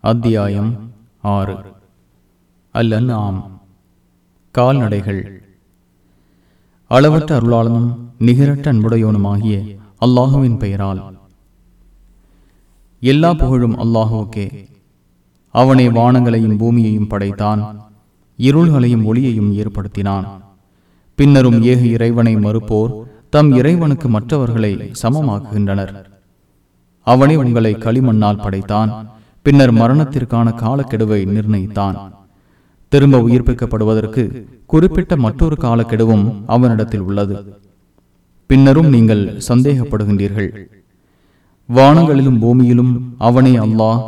அத்தியாயம் ஆறு. அல்லன் ஆம். கால்நடைகள். அளவற்ற அருளாளனும் நிகரற்ற அன்புடையோனுமாகிய அல்லாஹுவின் பெயரால். எல்லா புகழும் அல்லாஹுவுக்கே. அவனே வானங்களையும் பூமியையும் படைத்தான். இருள்களையும் ஒளியையும் ஏற்படுத்தினான். பின்னரும் ஏக இறைவனை மறுப்போர் தம் இறைவனுக்கு மற்றவர்களை சமமாக்குகின்றனர். அவனே உங்களை களிமண்ணால் படைத்தான். பின்னர் மரணத்திற்கான காலக்கெடுவை நிர்ணயித்தான். திரும்ப உயிர்ப்பிக்கப்படுவதற்கு குறிப்பிட்ட மற்றொரு காலக்கெடுவும் அவனிடத்தில் உள்ளது. பின்னரும் நீங்கள் சந்தேகப்படுகின்றீர்கள். வானங்களிலும் பூமியிலும் அவனே அல்லாஹ்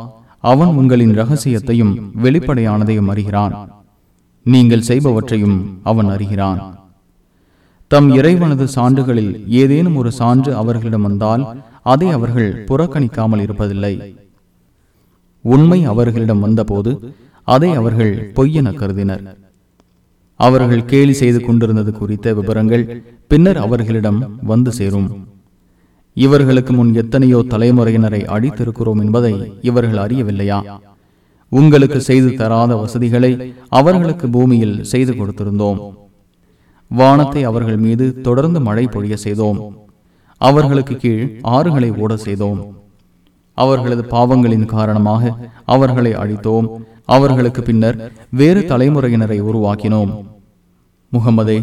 அவன் உங்களின் ரகசியத்தையும் வெளிப்படையானதையும் அறிகிறான். நீங்கள் செய்பவற்றையும் அவன் அறிகிறான். தம் இறைவனது சான்றுகளில் ஏதேனும் ஒரு சான்று அவர்களிடம் வந்தால் அதை அவர்கள் புறக்கணிக்காமல் இருப்பதில்லை. உண்மை அவர்களிடம் வந்தபோது அதை அவர்கள் பொய்யென கருதினர். அவர்கள் கேலி செய்து கொண்டிருந்தது குறித்த விவரங்கள் பின்னர் அவர்களிடம் வந்து சேரும். இவர்களுக்கு முன் எத்தனையோ தலைமுறையினரை அழித்திருக்கிறோம் என்பதை இவர்கள் அறியவில்லையா? உங்களுக்கு செய்து தராத வசதிகளை அவர்களுக்கு பூமியில் செய்து கொடுத்திருந்தோம். வானத்தை அவர்கள் மீது தொடர்ந்து மழை பொழிய செய்தோம். அவர்களுக்கு கீழ் ஆறுகளை ஓட செய்தோம். அவர்களது பாவங்களின் காரணமாக அவர்களை அழித்தோம். அவர்களுக்கு பின்னர் வேறு தலைமுறையினரை உருவாக்கினோம். முகமதே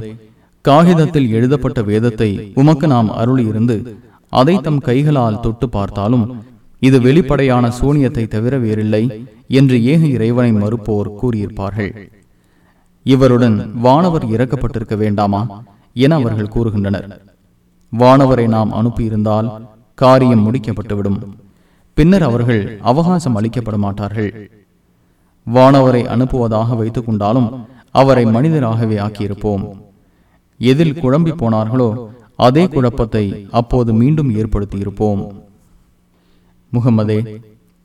காகிதத்தில் எழுதப்பட்ட வேதத்தை உமக்கு நாம் அருளியிருந்து அதை தம் கைகளால் தொட்டு பார்த்தாலும் இது வெளிப்படையான சூனியத்தை தவிர வேறில்லை என்று ஏக இறைவனை மறுப்போர் கூறியிருப்பார்கள். இவருடன் வானவர் இறக்கப்பட்டிருக்க வேண்டாமா என அவர்கள் கூறுகின்றனர். வானவரை நாம் அனுப்பியிருந்தால் காரியம் முடிக்கப்பட்டுவிடும். பின்னர் அவர்கள் அவகாசம் அளிக்கப்பட மாட்டார்கள் வானவரை அனுப்புவதாக வைத்துக் கொண்டாலும் அவரை மனிதராகவே ஆக்கியிருப்போம். எதில் குழம்பி போனார்களோ அதே குழப்பத்தை அப்போது மீண்டும் ஏற்படுத்தியிருப்போம். முகமதே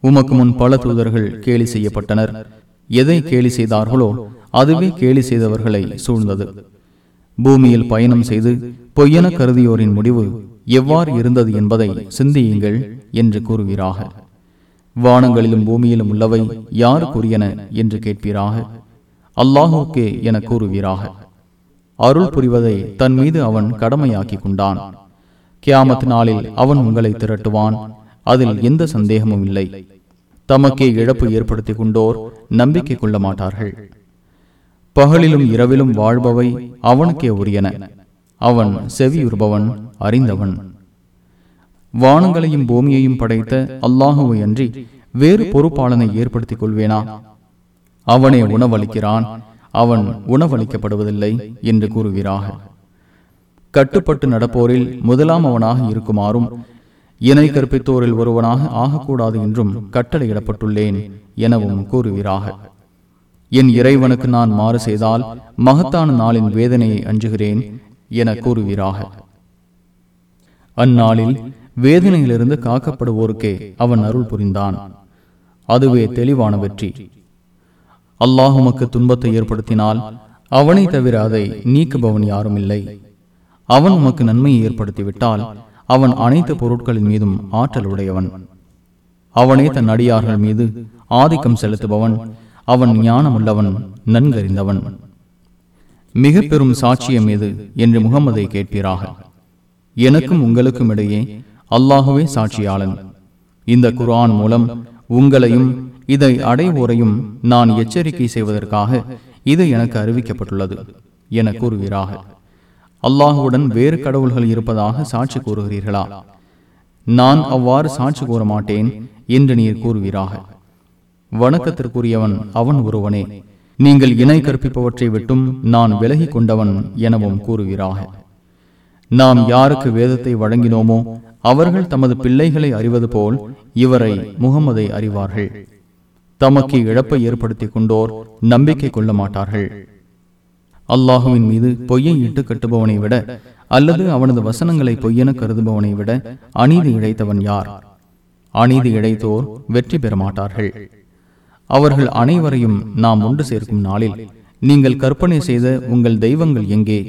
உமக்கு முன் பல தூதர்கள் கேலி செய்யப்பட்டனர். எதை கேலி செய்தார்களோ அதுவே கேலி செய்தவர்களை சூழ்ந்தது. பூமியில் பயணம் செய்து பொய்யென கருதியோரின் முடிவு எவ்வாறு இருந்தது என்பதை சிந்தியுங்கள் என்று கூறுவீராக. வானங்களிலும் பூமியிலும் உள்ளவை யாருக்குரியன என்று கேட்பீராக. அல்லாஹுக்கே என கூறுவீராக. அருள் புரிவதை தன் மீது அவன் கடமையாக்கி கொண்டான். கியாமத் நாளில் அவன் உங்களை திரட்டுவான். அதில் எந்த சந்தேகமும் இல்லை. தமக்கே இழப்பு ஏற்படுத்திக் கொண்டோர் நம்பிக்கை கொள்ள மாட்டார்கள். பகலிலும் இரவிலும் வாழ்பவை அவனுக்கே உரியன. அவன் செவியுறுபவன் அறிந்தவன். வானங்களையும் பூமியையும் படைத்த அல்லாஹுவை அன்றி வேறு பொறுப்பாளனை ஏற்படுத்திக் கொள்வேனா அவனே உணவளிக்கிறான் அவன் உணவளிக்கப்படுவதில்லை என்று கூறுகிறாக கட்டுப்பட்டு நடப்போரில் முதலாம் அவனாக இருக்குமாறும் இணை கற்பித்தோரில் ஒருவனாக ஆகக்கூடாது என்றும் கட்டளையிடப்பட்டுள்ளேன் எனவும் கூறுகிறாக என் இறைவனுக்கு நான் மாறு செய்தால் மகத்தான நாளின் வேதனையை அஞ்சுகிறேன் என கூறுவீராக. அந்நாளில் வேதனையிலிருந்து காக்கப்படுவோருக்கே அவன் அருள் புரிந்தான். அதுவே தெளிவான வெற்றி. அல்லாஹுமக்கு துன்பத்தை ஏற்படுத்தினால் அவனை தவிர அதை நீக்குபவன் யாரும் இல்லை. அவன் உமக்கு நன்மையை ஏற்படுத்திவிட்டால் அவன் அனைத்து பொருட்களின் மீதும் ஆற்றல் உடையவன். அவனே தன் அடியார்கள் மீது ஆதிக்கம் செலுத்துபவன் அவன் ஞானமுள்ளவன் நன்கறிந்தவன். மிக பெரும் சாட்சியம் எது என்று முகமதை கேட்பீராக. எனக்கும் உங்களுக்கும் இடையே அல்லாகவே சாட்சியாளன். இந்த குரான் மூலம் உங்களையும் இதை அடைவோரையும் நான் எச்சரிக்கை செய்வதற்காக இது எனக்கு அறிவிக்கப்பட்டுள்ளது என கூறுவீராக. அல்லாஹுடன் வேறு கடவுள்கள் இருப்பதாக சாட்சி கூறுகிறீர்களா? நான் அவ்வாறு சாட்சி கூற மாட்டேன் என்று நீர் கூறுவீராக. வணக்கத்திற்குரியவன் அவன் ஒருவனே. நீங்கள் இணை கற்பிப்பவற்றை விட்டும் நான் விலகி கொண்டவன் எனவும் கூறுகிறாக நாம் யாருக்கு வேதத்தை வழங்கினோமோ அவர்கள் தமது பிள்ளைகளை அறிவது போல் இவரை முகமதை அறிவார்கள். தமக்கு இழப்பை ஏற்படுத்திக் கொண்டோர் நம்பிக்கை கொள்ள மாட்டார்கள். அல்லாஹுவின் மீது பொய்யை இட்டு கட்டுபவனை விட அல்லது அவனது வசனங்களை பொய்யென கருதுபவனை விட அநீதி இழைத்தவன் யார்? அநீதி இழைத்தோர் வெற்றி பெற மாட்டார்கள். அவர்கள் அனைவரையும் நாம் ஒன்று சேர்க்கும் நாளில் நீங்கள் கற்பனை செய்த உங்கள் தெய்வங்கள் எங்கே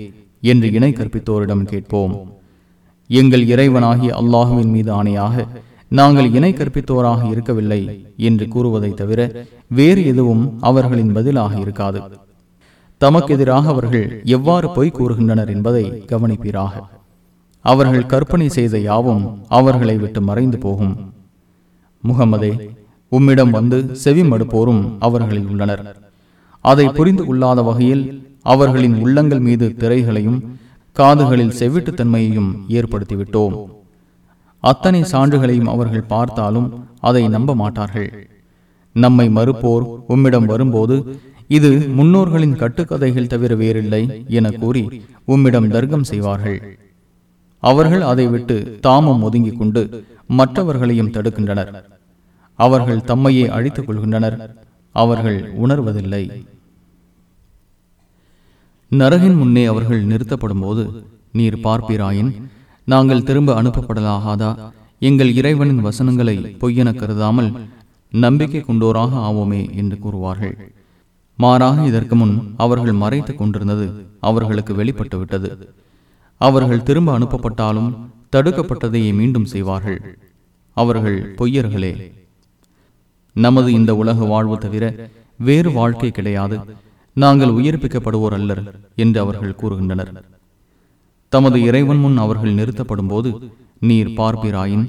என்று இணை கற்பித்தோரிடம் கேட்போம். எங்கள் இறைவனாகிய அல்லாஹுவின் மீது ஆணையாக நாங்கள் இணை கற்பித்தோராக இருக்கவில்லை என்று கூறுவதை தவிர வேறு எதுவும் அவர்களின் பதிலாக இருக்காது. தமக்கு எதிராக அவர்கள் எவ்வாறு பொய் கூறுகின்றனர் என்பதை கவனிப்பீராக. அவர்கள் கற்பனை செய்த யாவும் அவர்களை விட்டு மறைந்து போகும். முகமதே உம்மிடம் வந்து செவி மடுப்போரும் அவர்களில் உள்ளனர். அதை புரிந்து கொள்ளாத வகையில் அவர்களின் உள்ளங்கள் மீது திரைகளையும் காதுகளில் செவிட்டுத்தன்மையையும் ஏற்படுத்திவிட்டோம். அத்தனை சான்றுகளையும் அவர்கள் பார்த்தாலும் அதை நம்ப மாட்டார்கள். நம்மை மறுப்போர் உம்மிடம் வரும்போது இது முன்னோர்களின் கட்டுக்கதைகள் தவிர வேறில்லை என கூறி உம்மிடம் தர்க்கம் செய்வார்கள். அவர்கள் அதை விட்டு தாமும் ஒதுங்கிக் கொண்டு மற்றவர்களையும் தடுக்கின்றனர். அவர்கள் தம்மையே அழித்துக் கொள்கின்றனர் அவர்கள் உணர்வதில்லை. நரகின் முன்னே அவர்கள் நிறுத்தப்படும் போது நீர் பார்ப்பீராயின் நாங்கள் திரும்ப அனுப்பப்படலாகாதா? எங்கள் இறைவனின் வசனங்களை பொய்யென கருதாமல் நம்பிக்கை கொண்டோராக ஆவோமே என்று கூறுவார்கள். மாறாக இதற்கு முன் அவர்கள் மறைத்துக் கொண்டிருந்தது அவர்களுக்கு வெளிப்பட்டுவிட்டது அவர்கள் திரும்ப அனுப்பப்பட்டாலும் தடுக்கப்பட்டதையே மீண்டும் செய்வார்கள். அவர்கள் பொய்யர்களே. நமது இந்த உலக வாழ்வு தவிர வேறு வாழ்க்கை கிடையாது. நாங்கள் உயிர்ப்பிக்கப்படுவோர் அல்லர் என்று அவர்கள் கூறுகின்றனர். தமது இறைவன் முன் அவர்கள் நிறுத்தப்படும் போது நீர் பார்ப்பிராயின்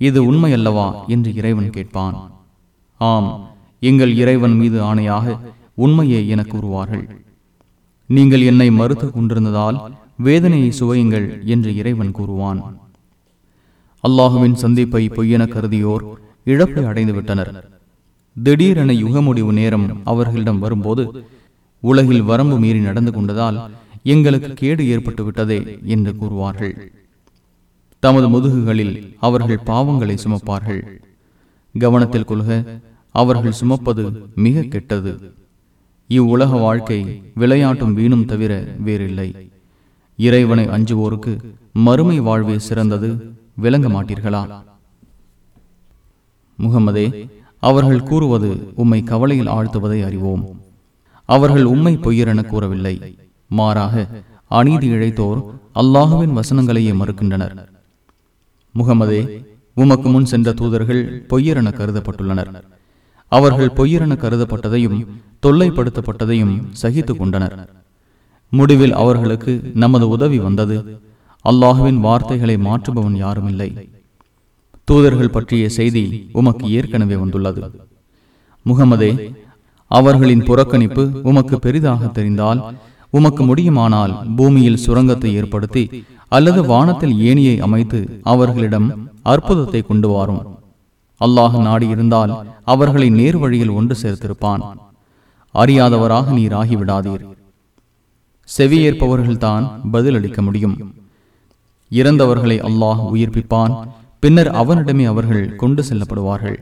இது உண்மையல்லவா என்று இறைவன் கேட்பான். ஆம் எங்கள் இறைவன் மீது ஆணையாக உண்மையே என கூறுவார்கள் நீங்கள் என்னை மறுத்து கொண்டிருந்ததால் வேதனையை சுவையுங்கள் என்று இறைவன் கூறுவான். அல்லாஹுவின் சந்திப்பை பொய்யென கருதியோர் இழப்பை அடைந்து விட்டனர் திடீரென யுகமுடிவு நேரம் அவர்களிடம் வரும்போது உலகில் வரம்பு மீறி நடந்து கொண்டதால் எங்களுக்கு கேடு ஏற்பட்டு விட்டதே என்று கூறுவார்கள். தமது முதுகுகளில் அவர்கள் பாவங்களை சுமப்பார்கள். கவனத்தில் கொள்க அவர்கள் சுமப்பது மிக கெட்டது. இவ்வுலக வாழ்க்கை விளையாட்டும் வீணும் தவிர வேறில்லை. இறைவனை அஞ்சுவோருக்கு மறுமை வாழ்வே சிறந்தது விளங்க மாட்டீர்களா? முகமதே அவர்கள் கூறுவது உம்மை கவலையில் ஆழ்த்துவதை அறிவோம். அவர்கள் உண்மை பொய்யரென கூறவில்லை. மாறாக அநீதி இழைத்தோர் அல்லாஹுவின் வசனங்களையே மறுக்கின்றனர். முகமதே உமக்கு முன் சென்ற தூதர்கள் பொய்யரென கருதப்பட்டுள்ளனர். அவர்கள் பொய்யரென கருதப்பட்டதையும் தொல்லைப்படுத்தப்பட்டதையும் சகித்துக் கொண்டனர். முடிவில் அவர்களுக்கு நமது உதவி வந்தது. அல்லாஹுவின் வார்த்தைகளை மாற்றுபவன் யாரும் இல்லை தூதர்கள் பற்றிய செய்தி உமக்கு ஏற்கனவே வந்துள்ளது. முகமதே அவர்களின் புறக்கணிப்பு உமக்கு பெரிதாக தெரிந்தால் உமக்கு முடியுமானால் பூமியில் சுரங்கத்தை ஏற்படுத்தி அல்லது வானத்தில் ஏணியை அமைத்து அவர்களிடம் அற்புதத்தை கொண்டு வாரும். அல்லாஹ் நாடி இருந்தால் அவர்களை நேர் வழியில் ஒன்று சேர்த்திருப்பான். அறியாதவராக நீர் ஆகிவிடாதீர். செவியேற்பவர்கள்தான் பதிலளிக்க முடியும். இறந்தவர்களை அல்லாஹ் உயிர்ப்பிப்பான். பின்னர் அவனிடமே அவர்கள் கொண்டு செல்லப்படுவார்கள்.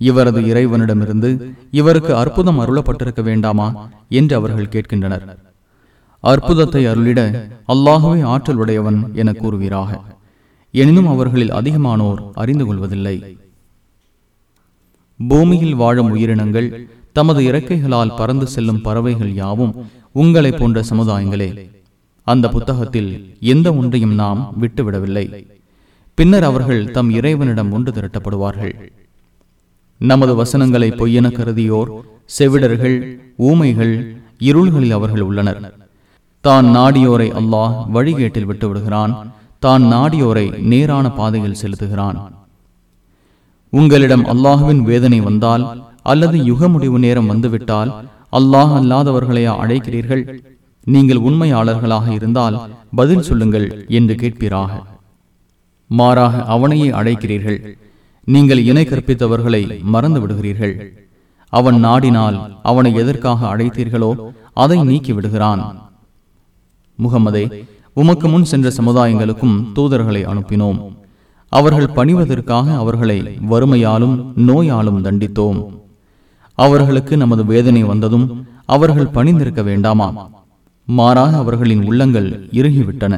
இவரது இறைவனிடமிருந்து இவருக்கு அற்புதம் அருளப்பட்டிருக்க வேண்டாமா என்று அவர்கள் கேட்கின்றனர். அற்புதத்தை அருளிட அல்லாகவே ஆற்றல் உடையவன் என கூறுவீராக. எனினும் அவர்களில் அதிகமானோர் அறிந்து கொள்வதில்லை. பூமியில் வாழும் உயிரினங்கள் தமது இறக்கைகளால் பறந்து செல்லும் பறவைகள் யாவும் உங்களை போன்ற சமுதாயங்களே. அந்த புத்தகத்தில் எந்த ஒன்றையும் நாம் விட்டுவிடவில்லை. பின்னர் அவர்கள் தம் இறைவனிடம் ஒன்று திரட்டப்படுவார்கள். நமது வசனங்களை பொய்யென கருதியோர் செவிடர்கள் ஊமைகள் இருள்களில் அவர்கள் உள்ளனர். தான் நாடியோரை அல்லாஹ் வழிகேட்டில் விட்டு விடுகிறான் தான் நாடியோரை நேரான பாதையில் செலுத்துகிறான். உங்களிடம் அல்லாஹுவின் வேதனை வந்தால் அல்லது யுக முடிவு நேரம் வந்துவிட்டால் அல்லாஹ் அல்லாதவர்களையா அழைக்கிறீர்கள். நீங்கள் உண்மையாளர்களாக இருந்தால் பதில் சொல்லுங்கள் என்று கேட்பீராக. மாறாக அவனையே அழைக்கிறீர்கள் நீங்கள் இணை கற்பித்தவர்களை மறந்து விடுகிறீர்கள் அவன் நாடினால் அவனை எதற்காக அழைத்தீர்களோ அதை நீக்கி விடுகிறான் முகமதே உமக்கு முன் சென்ற சமுதாயங்களுக்கும் தூதர்களை அனுப்பினோம். அவர்கள் பணிவதற்காக அவர்களை வறுமையாலும் நோயாலும் தண்டித்தோம். அவர்களுக்கு நமது வேதனை வந்ததும் அவர்கள் பணிந்திருக்க வேண்டாமா மாறாக அவர்களின் உள்ளங்கள் இறுகிவிட்டன.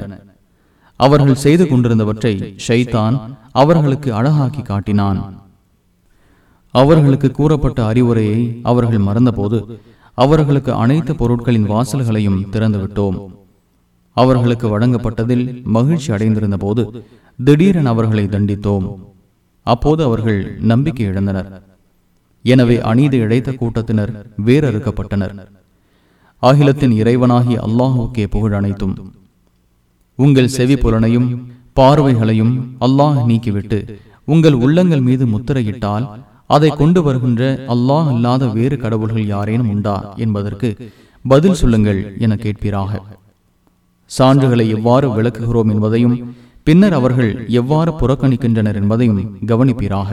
அவர்கள் செய்து கொண்டிருந்தவற்றை ஷைதான் அவர்களுக்கு அழகாக்கி காட்டினான். அவர்களுக்கு கூறப்பட்ட அறிவுரையை அவர்கள் மறந்தபோது அவர்களுக்கு அனைத்து பொருட்களின் வாசல்களையும் திறந்துவிட்டோம். அவர்களுக்கு வழங்கப்பட்டதில் மகிழ்ச்சி அடைந்திருந்த போது திடீரென அவர்களை தண்டித்தோம். அப்போது அவர்கள் நம்பிக்கை இழந்தனர். எனவே அநீதி இழைத்த கூட்டத்தினர் வேறறுக்கப்பட்டனர் அகிலத்தின் இறைவனாகி அல்லாஹுக்கே புகழ் அனைத்தும். உங்கள் செவி புலனையும் பார்வைகளையும் அல்லாஹ் நீக்கிவிட்டு உங்கள் உள்ளங்கள் மீது முத்திரையிட்டால் அதை கொண்டு வருகின்ற அல்லாஹ் அல்லாத வேறு கடவுள்கள் யாரேனும் உண்டா என்பதற்கு பதில் சொல்லுங்கள் என கேட்பீராக. சான்றுகளை எவ்வாறு விளக்குகிறோம் என்பதையும் பின்னர் அவர்கள் எவ்வாறு புறக்கணிக்கின்றனர் என்பதையும் கவனிப்பீராக.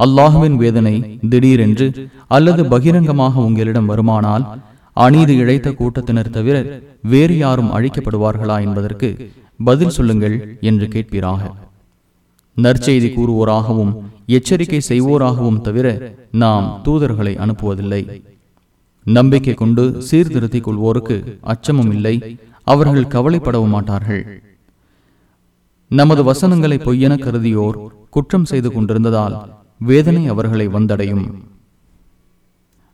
அல்லாஹுவின் வேதனை திடீரென்று அல்லது பகிரங்கமாக உங்களிடம் வருமானால் அநீதி இழைத்த கூட்டத்தினர் தவிர வேறு யாரும் அழிக்கப்படுவார்களா என்பதற்கு பதில் சொல்லுங்கள் என்று கேட்பீராக. நற்செய்தி கூறுவோராகவும் எச்சரிக்கை செய்வோராகவும் தவிர நாம் தூதர்களை அனுப்புவதில்லை. நம்பிக்கை கொண்டு சீர்திருத்திக் கொள்வோருக்கு அச்சமும் இல்லை அவர்கள் கவலைப்படவும் மாட்டார்கள். நமது வசனங்களை பொய்யென கருதியோர் குற்றம் செய்து கொண்டிருந்ததால் வேதனை அவர்களை வந்தடையும்.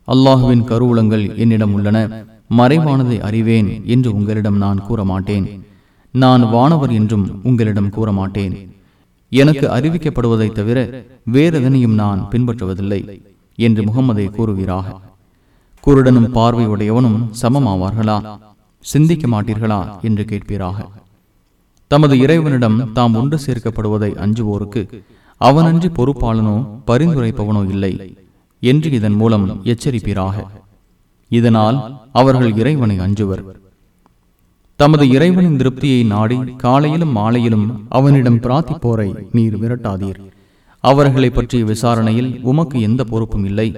அல்லாஹுவின் கருவூலங்கள் என்னிடம் உள்ளன. மறைவானதை அறிவேன் என்று உங்களிடம் நான் கூற மாட்டேன் நான் வானவர் என்றும் உங்களிடம் கூற மாட்டேன் எனக்கு அறிவிக்கப்படுவதை தவிர வேறெதனையும் நான் பின்பற்றுவதில்லை என்று முகமதை கூறுவீராக. குருடனும் பார்வையுடையவனும் சமமாவார்களா? சிந்திக்க மாட்டீர்களா? என்று கேட்பீராக. தமது இறைவனிடம் தாம் ஒன்று சேர்க்கப்படுவதை அஞ்சுவோருக்கு அவனன்றி பொறுப்பாளனோ பரிந்துரைப்பவனோ இல்லை. என்று இதன் மூலம் எச்சரிப்பீராக. இதனால் அவர்கள் இறைவனை அஞ்சுவர். தமது இறைவனின் திருப்தியை நாடி காலையிலும் மாலையிலும் அவனிடம் பிரார்த்திப்போரை நீர் விரட்டாதீர். அவர்களை பற்றிய விசாரணையில் உமக்கு எந்த பொறுப்பும் இல்லை.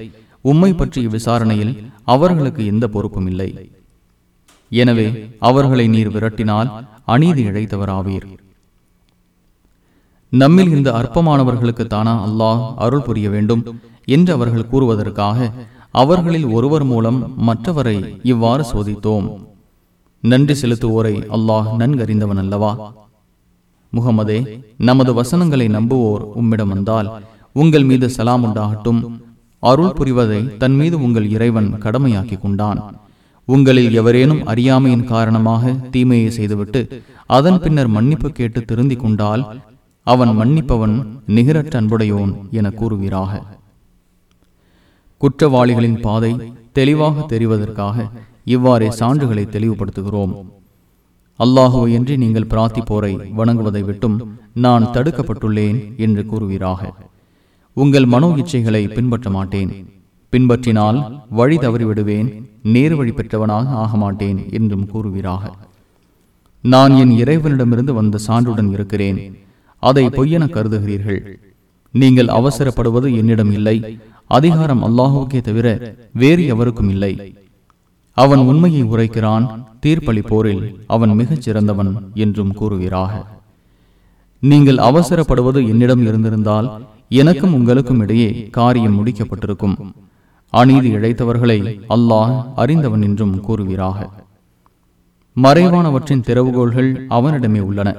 உம்மை பற்றிய விசாரணையில் அவர்களுக்கு எந்த பொறுப்பும் இல்லை. எனவே அவர்களை நீர் விரட்டினால் அநீதி இழைத்தவராவீர். நம்மில் இந்த அற்பமானவர்களுக்கு தானா அல்லாஹ் அருள் புரிய வேண்டும். என்று அவர்கள் கூறுவதற்காக அவர்களில் ஒருவர் மூலம் மற்றவரை இவ்வாறு சோதித்தோம். நன்றி செலுத்துவோரை அல்லாஹ் நன்கறிந்தவன் அல்லவா? முகமதே நமது வசனங்களை நம்புவோர் உம்மிடம் வந்தால் உங்கள் மீது சலாம் உண்டாகட்டும். அருள் புரிவதை தன் மீது உங்கள் இறைவன் கடமையாக்கி கொண்டான். உங்களில் எவரேனும் அறியாமையின் காரணமாக தீமையை செய்துவிட்டு அதன் பின்னர் மன்னிப்பு கேட்டு திருந்திக் கொண்டால் அவன் மன்னிப்பவன் நிகரற்ற அன்புடையோன் என கூறுவீராக. குற்றவாளிகளின் பாதை தெளிவாக தெரிவதற்காக இவ்வாறே சான்றுகளை தெளிவுபடுத்துகிறோம். அல்லாஹுவையன்றி நீங்கள் பிரார்த்திப்போரை வணங்குவதை விட்டும் நான் தடுக்கப்பட்டுள்ளேன் என்று கூறுவீராக. உங்கள் மனோ இச்சைகளை பின்பற்ற மாட்டேன். பின்பற்றினால் வழி தவறிவிடுவேன் நேர் வழி பெற்றவனாக ஆக மாட்டேன் என்றும் கூறுவீராக. நான் என் இறைவனிடமிருந்து வந்த சான்றுடன் இருக்கிறேன். அதை பொய்யென கருதுகிறீர்கள். நீங்கள் அவசரப்படுவது என்னிடம் இல்லை. அதிகாரம் அல்லாஹுக்கே தவிர வேறு எவருக்கும் இல்லை. அவன் உண்மையை உரைக்கிறான் தீர்ப்பளிப்போரில் அவன் மிகச் சிறந்தவன் என்றும் கூறுகிறாக நீங்கள் அவசரப்படுவது என்னிடம் இருந்திருந்தால் எனக்கும் உங்களுக்கும் இடையே காரியம் முடிக்கப்பட்டிருக்கும். அநீதி இழைத்தவர்களை அல்லாஹ் அறிந்தவன் என்றும் கூறுவீராக. மறைவானவற்றின் திறவுகோள்கள் அவனிடமே உள்ளன.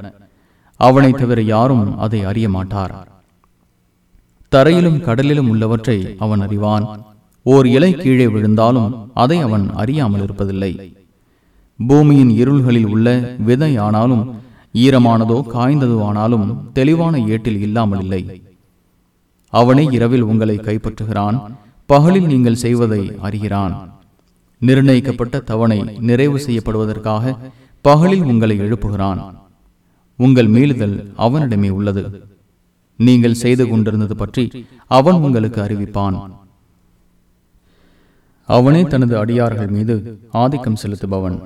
அவனை தவிர யாரும் அதை அறிய மாட்டார் தரையிலும் கடலிலும் உள்ளவற்றை அவன் அறிவான். ஓர் இலை கீழே விழுந்தாலும் அதை அவன் அறியாமல் இருப்பதில்லை பூமியின் இருள்களில் உள்ள விதை ஆனாலும் ஈரமானதோ காய்ந்ததோ ஆனாலும் தெளிவான ஏட்டில் இல்லாமல் இல்லை அவனே இரவில் உங்களை கைப்பற்றுகிறான் பகலில் நீங்கள் செய்வதை அறிகிறான். நிர்ணயிக்கப்பட்ட தவணை நிறைவு செய்யப்படுவதற்காக பகலில் உங்களை எழுப்புகிறான். உங்கள் மீளுதல் அவனிடமே உள்ளது. நீங்கள் செய்து கொண்டிருந்தது பற்றி அவன் உங்களுக்கு அறிவிப்பான். அவனே தனது அடியார்கள் மீது ஆதிக்கம் செலுத்துபவன்.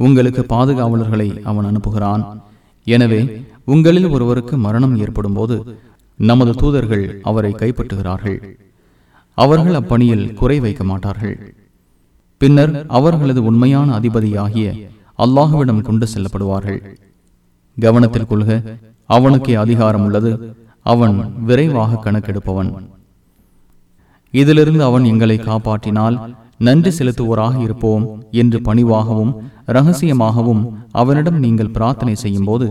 உங்களுக்கு பாதுகாவலர்களை அவன் அனுப்புகிறான். எனவே உங்களில் ஒருவருக்கு மரணம் ஏற்படும் போது நமது தூதர்கள் அவரை கைப்பற்றுகிறார்கள். அவர்கள் அப்பணியில் குறை வைக்க மாட்டார்கள். பின்னர் அவர்களது உண்மையான அதிபதியாகிய அல்லாஹுவிடம் கொண்டு செல்லப்படுவார்கள். கவனத்தில் கொள்க அவனுக்கே அதிகாரம் உள்ளது அவன் விரைவாக கணக்கெடுப்பவன். இதிலிருந்து அவன் எங்களை காப்பாற்றினால் நன்றி செலுத்துவோராக இருப்போம் என்று பணிவாகவும் ரகசியமாகவும் அவனிடம் நீங்கள் பிரார்த்தனை செய்யும் போது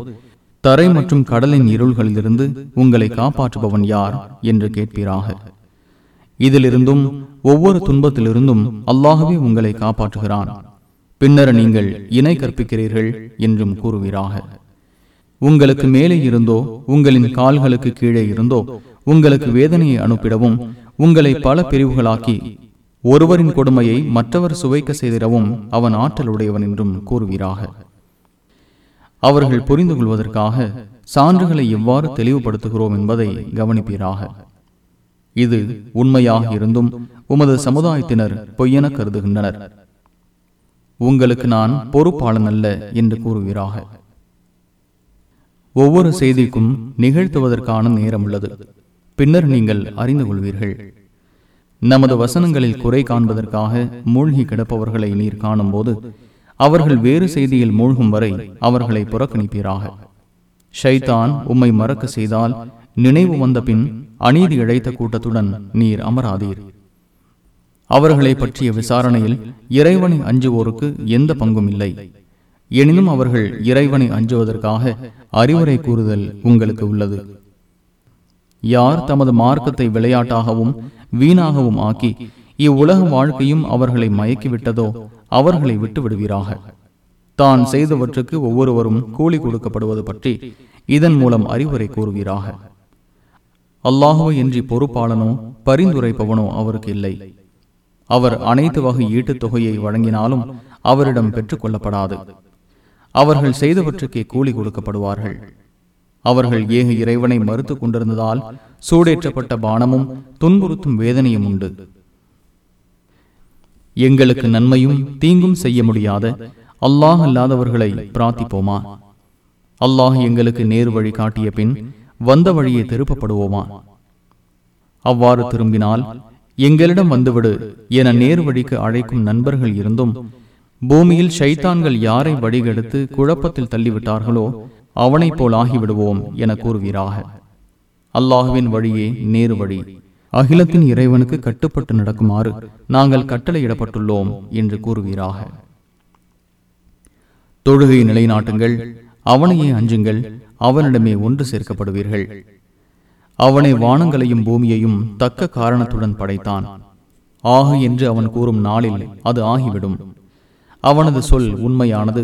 தரை மற்றும் கடலின் இருள்களிலிருந்து உங்களை காப்பாற்றுபவன் யார் என்று கேட்பீராக. இதிலிருந்தும் ஒவ்வொரு துன்பத்திலிருந்தும் அல்லாகவே உங்களை காப்பாற்றுகிறான். பின்னர் நீங்கள் இணை கற்பிக்கிறீர்கள் என்றும் கூறுவீராக. உங்களுக்கு மேலே இருந்தோ உங்களின் கால்களுக்கு கீழே இருந்தோ உங்களுக்கு வேதனையை அனுப்பிடவும் உங்களை பல பிரிவுகளாக்கி ஒருவரின் கொடுமையை மற்றவர் சுவைக்க செய்திடவும் அவன் ஆற்றலுடையவன் என்றும் கூறுவீராக. அவர்கள் புரிந்து கொள்வதற்காக சான்றுகளை எவ்வாறு தெளிவுபடுத்துகிறோம் என்பதை கவனிப்பீராக. இது உண்மையாக இருந்தும் உமது சமுதாயத்தினர் பொய்யென கருதுகின்றனர். உங்களுக்கு நான் பொறுப்பாளன் அல்ல என்று கூறுகிறார்கள் ஒவ்வொரு செய்திக்கும் நிகழ்த்துவதற்கான நேரம் உள்ளது பின்னர் நீங்கள் அறிந்து கொள்வீர்கள். நமது வசனங்களில் குறை காண்பதற்காக மூழ்கி கிடப்பவர்களை நீர் காணும் போது அவர்கள் வேறு செய்தியில் மூழ்கும் வரை அவர்களை புறக்கணிப்பீராக. ஷைதான் உம்மை மறக்க செய்தால் நினைவு வந்த பின் அநீதி இழைத்த கூட்டத்துடன் நீர் அமராதீர். அவர்களை பற்றிய விசாரணையில் இறைவனை அஞ்சுவோருக்கு எந்த பங்கும் இல்லை எனினும் அவர்கள் இறைவனை அஞ்சுவதற்காக அறிவுரை கூறுதல் உங்களுக்கு உள்ளது. யார் தமது மார்க்கத்தை விளையாட்டாகவும் வீணாகவும் ஆக்கி இவ்வுலக வாழ்க்கையும் அவர்களை மயக்கிவிட்டதோ அவர்களை விட்டு விடுவீராக தான் செய்தவற்றுக்கு ஒவ்வொருவரும் கூலி கொடுக்கப்படுவது பற்றி இதன் மூலம் அறிவுரை கூறுவீராக. அல்லாஹோ இன்றி பொறுப்பாளனோ பரிந்துரைப்பவனோ அவருக்கு இல்லை. அவர் அனைத்து வகை ஈட்டுத் தொகையை வழங்கினாலும் அவரிடம் பெற்றுக் கொள்ளப்படாது. அவர்கள் செய்தவற்றுக்கே கூலி கொடுக்கப்படுவார்கள். அவர்கள் ஏக இறைவனை மறுத்து கொண்டிருந்ததால் சூடேற்றப்பட்ட பானமும் துன்புறுத்தும் வேதனையும் உண்டு. எங்களுக்கு நன்மையும் தீங்கும் செய்ய முடியாத அல்லாஹ் அல்லாதவர்களை பிரார்த்திப்போமா? அல்லாஹ் எங்களுக்கு நேர் வழி காட்டிய பின் வந்த வழியை திருப்பப்படுவோமா? அவ்வாறு திரும்பினால் எங்களிடம் வந்துவிடு என நேர் வழிக்கு அழைக்கும் நண்பர்கள் இருந்தும் பூமியில் ஷைத்தான்கள் யாரை வடிகெடுத்து குழப்பத்தில் தள்ளிவிட்டார்களோ அவனைப் போல் ஆகிவிடுவோம் என கூறுவீராக. அல்லாஹுவின் வழியே நேரு வழி அகிலத்தின் இறைவனுக்கு கட்டுப்பட்டு நடக்குமாறு நாங்கள் கட்டளையிடப்பட்டுள்ளோம் என்று கூறுவீராக. தொழுகை நிலைநாட்டுங்கள் அவனையே அஞ்சுங்கள் அவனிடமே ஒன்று சேர்க்கப்படுவீர்கள். அவனை வானங்களையும் பூமியையும் தக்க காரணத்துடன் படைத்தான். ஆக என்று அவன் கூறும் நாளில் அது ஆகிவிடும். அவனது சொல் உண்மையானது.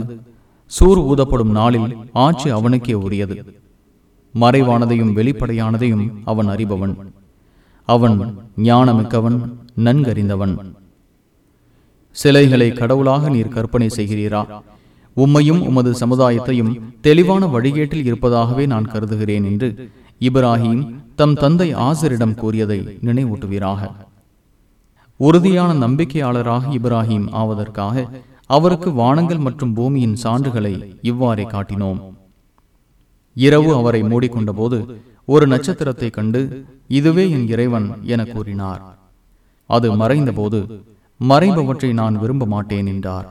சூர் ஊதப்படும் நாளில் ஆட்சி அவனுக்கே உரியது. மறைவானதையும் வெளிப்படையானதையும் அவன் அறிபவன். அவன் ஞானமிக்கவன் நன்கறிந்தவன். சிலைகளை கடவுளாக நீர் கற்பனை செய்கிறீரா? உம்மையும் உமது சமுதாயத்தையும் தெளிவான வழிகேட்டில் இருப்பதாகவே நான் கருதுகிறேன் என்று இப்ராஹிம் தம் தந்தை ஆசிரிடம் கூறியதை நினைவூட்டுவீராக. உறுதியான நம்பிக்கையாளராக இப்ராஹிம் ஆவதற்காக அவருக்கு வானங்கள் மற்றும் பூமியின் சான்றுகளை இவ்வாறே காட்டினோம். இரவு அவரை மூடிக்கொண்ட போது ஒரு நட்சத்திரத்தை கண்டு இதுவே என் இறைவன் என கூறினார். அது மறைந்தபோது மறைபவற்றை நான் விரும்ப மாட்டேன் என்றார்.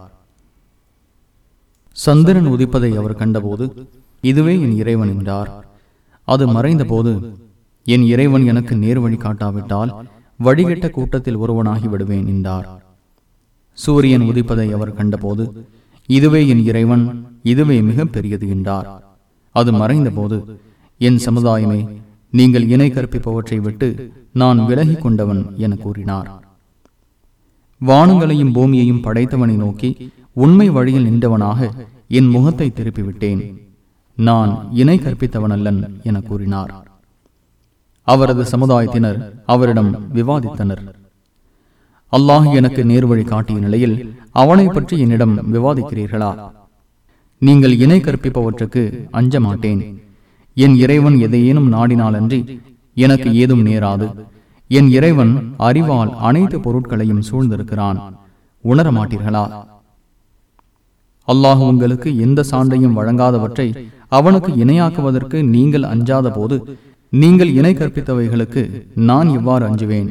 சந்திரன் உதிப்பதை அவர் கண்டபோது இதுவே என் இறைவன் என்றார். அது மறைந்தபோது என் இறைவன் எனக்கு நேர் வழி காட்டாவிட்டால் வழிகட்ட கூட்டத்தில் ஒருவனாகி விடுவேன் என்றார். சூரியன் உதிப்பதை அவர் கண்டபோது இதுவே என் இறைவன் இதுவே மிக பெரியது என்றார். அது மறைந்தபோது என் சமுதாயமே நீங்கள் இணை கற்பிப்பவற்றை விட்டு நான் விலகிக் கொண்டவன் என கூறினார். வானங்களையும் பூமியையும் படைத்தவனை நோக்கி உண்மை வழியில் நின்றவனாக என் முகத்தை திருப்பிவிட்டேன். நான் இணை கற்பித்தவன் அல்லன் என கூறினார். அவரது சமுதாயத்தினர் அவரிடம் விவாதித்தனர். அல்லாஹ் எனக்கு நேர்வழி காட்டிய நிலையில் அவனை பற்றி என்னிடம் விவாதிக்கிறீர்களா? நீங்கள் இணை கற்பிப்பவற்றுக்கு அஞ்ச மாட்டேன் என் இறைவன் எதையேனும் நாடினாலன்றி எனக்கு ஏதும் நேராது. என் இறைவன் அறிவால் அனைத்து பொருட்களையும் சூழ்ந்திருக்கிறான். உணர மாட்டீர்களா அல்லாஹ் உங்களுக்கு எந்த சான்றையும் வழங்காதவற்றை அவனுக்கு இணையாக்குவதற்கு நீங்கள் அஞ்சாத போது நீங்கள் இணை கற்பித்தவைகளுக்கு நான் இவ்வாறு அஞ்சுவேன்.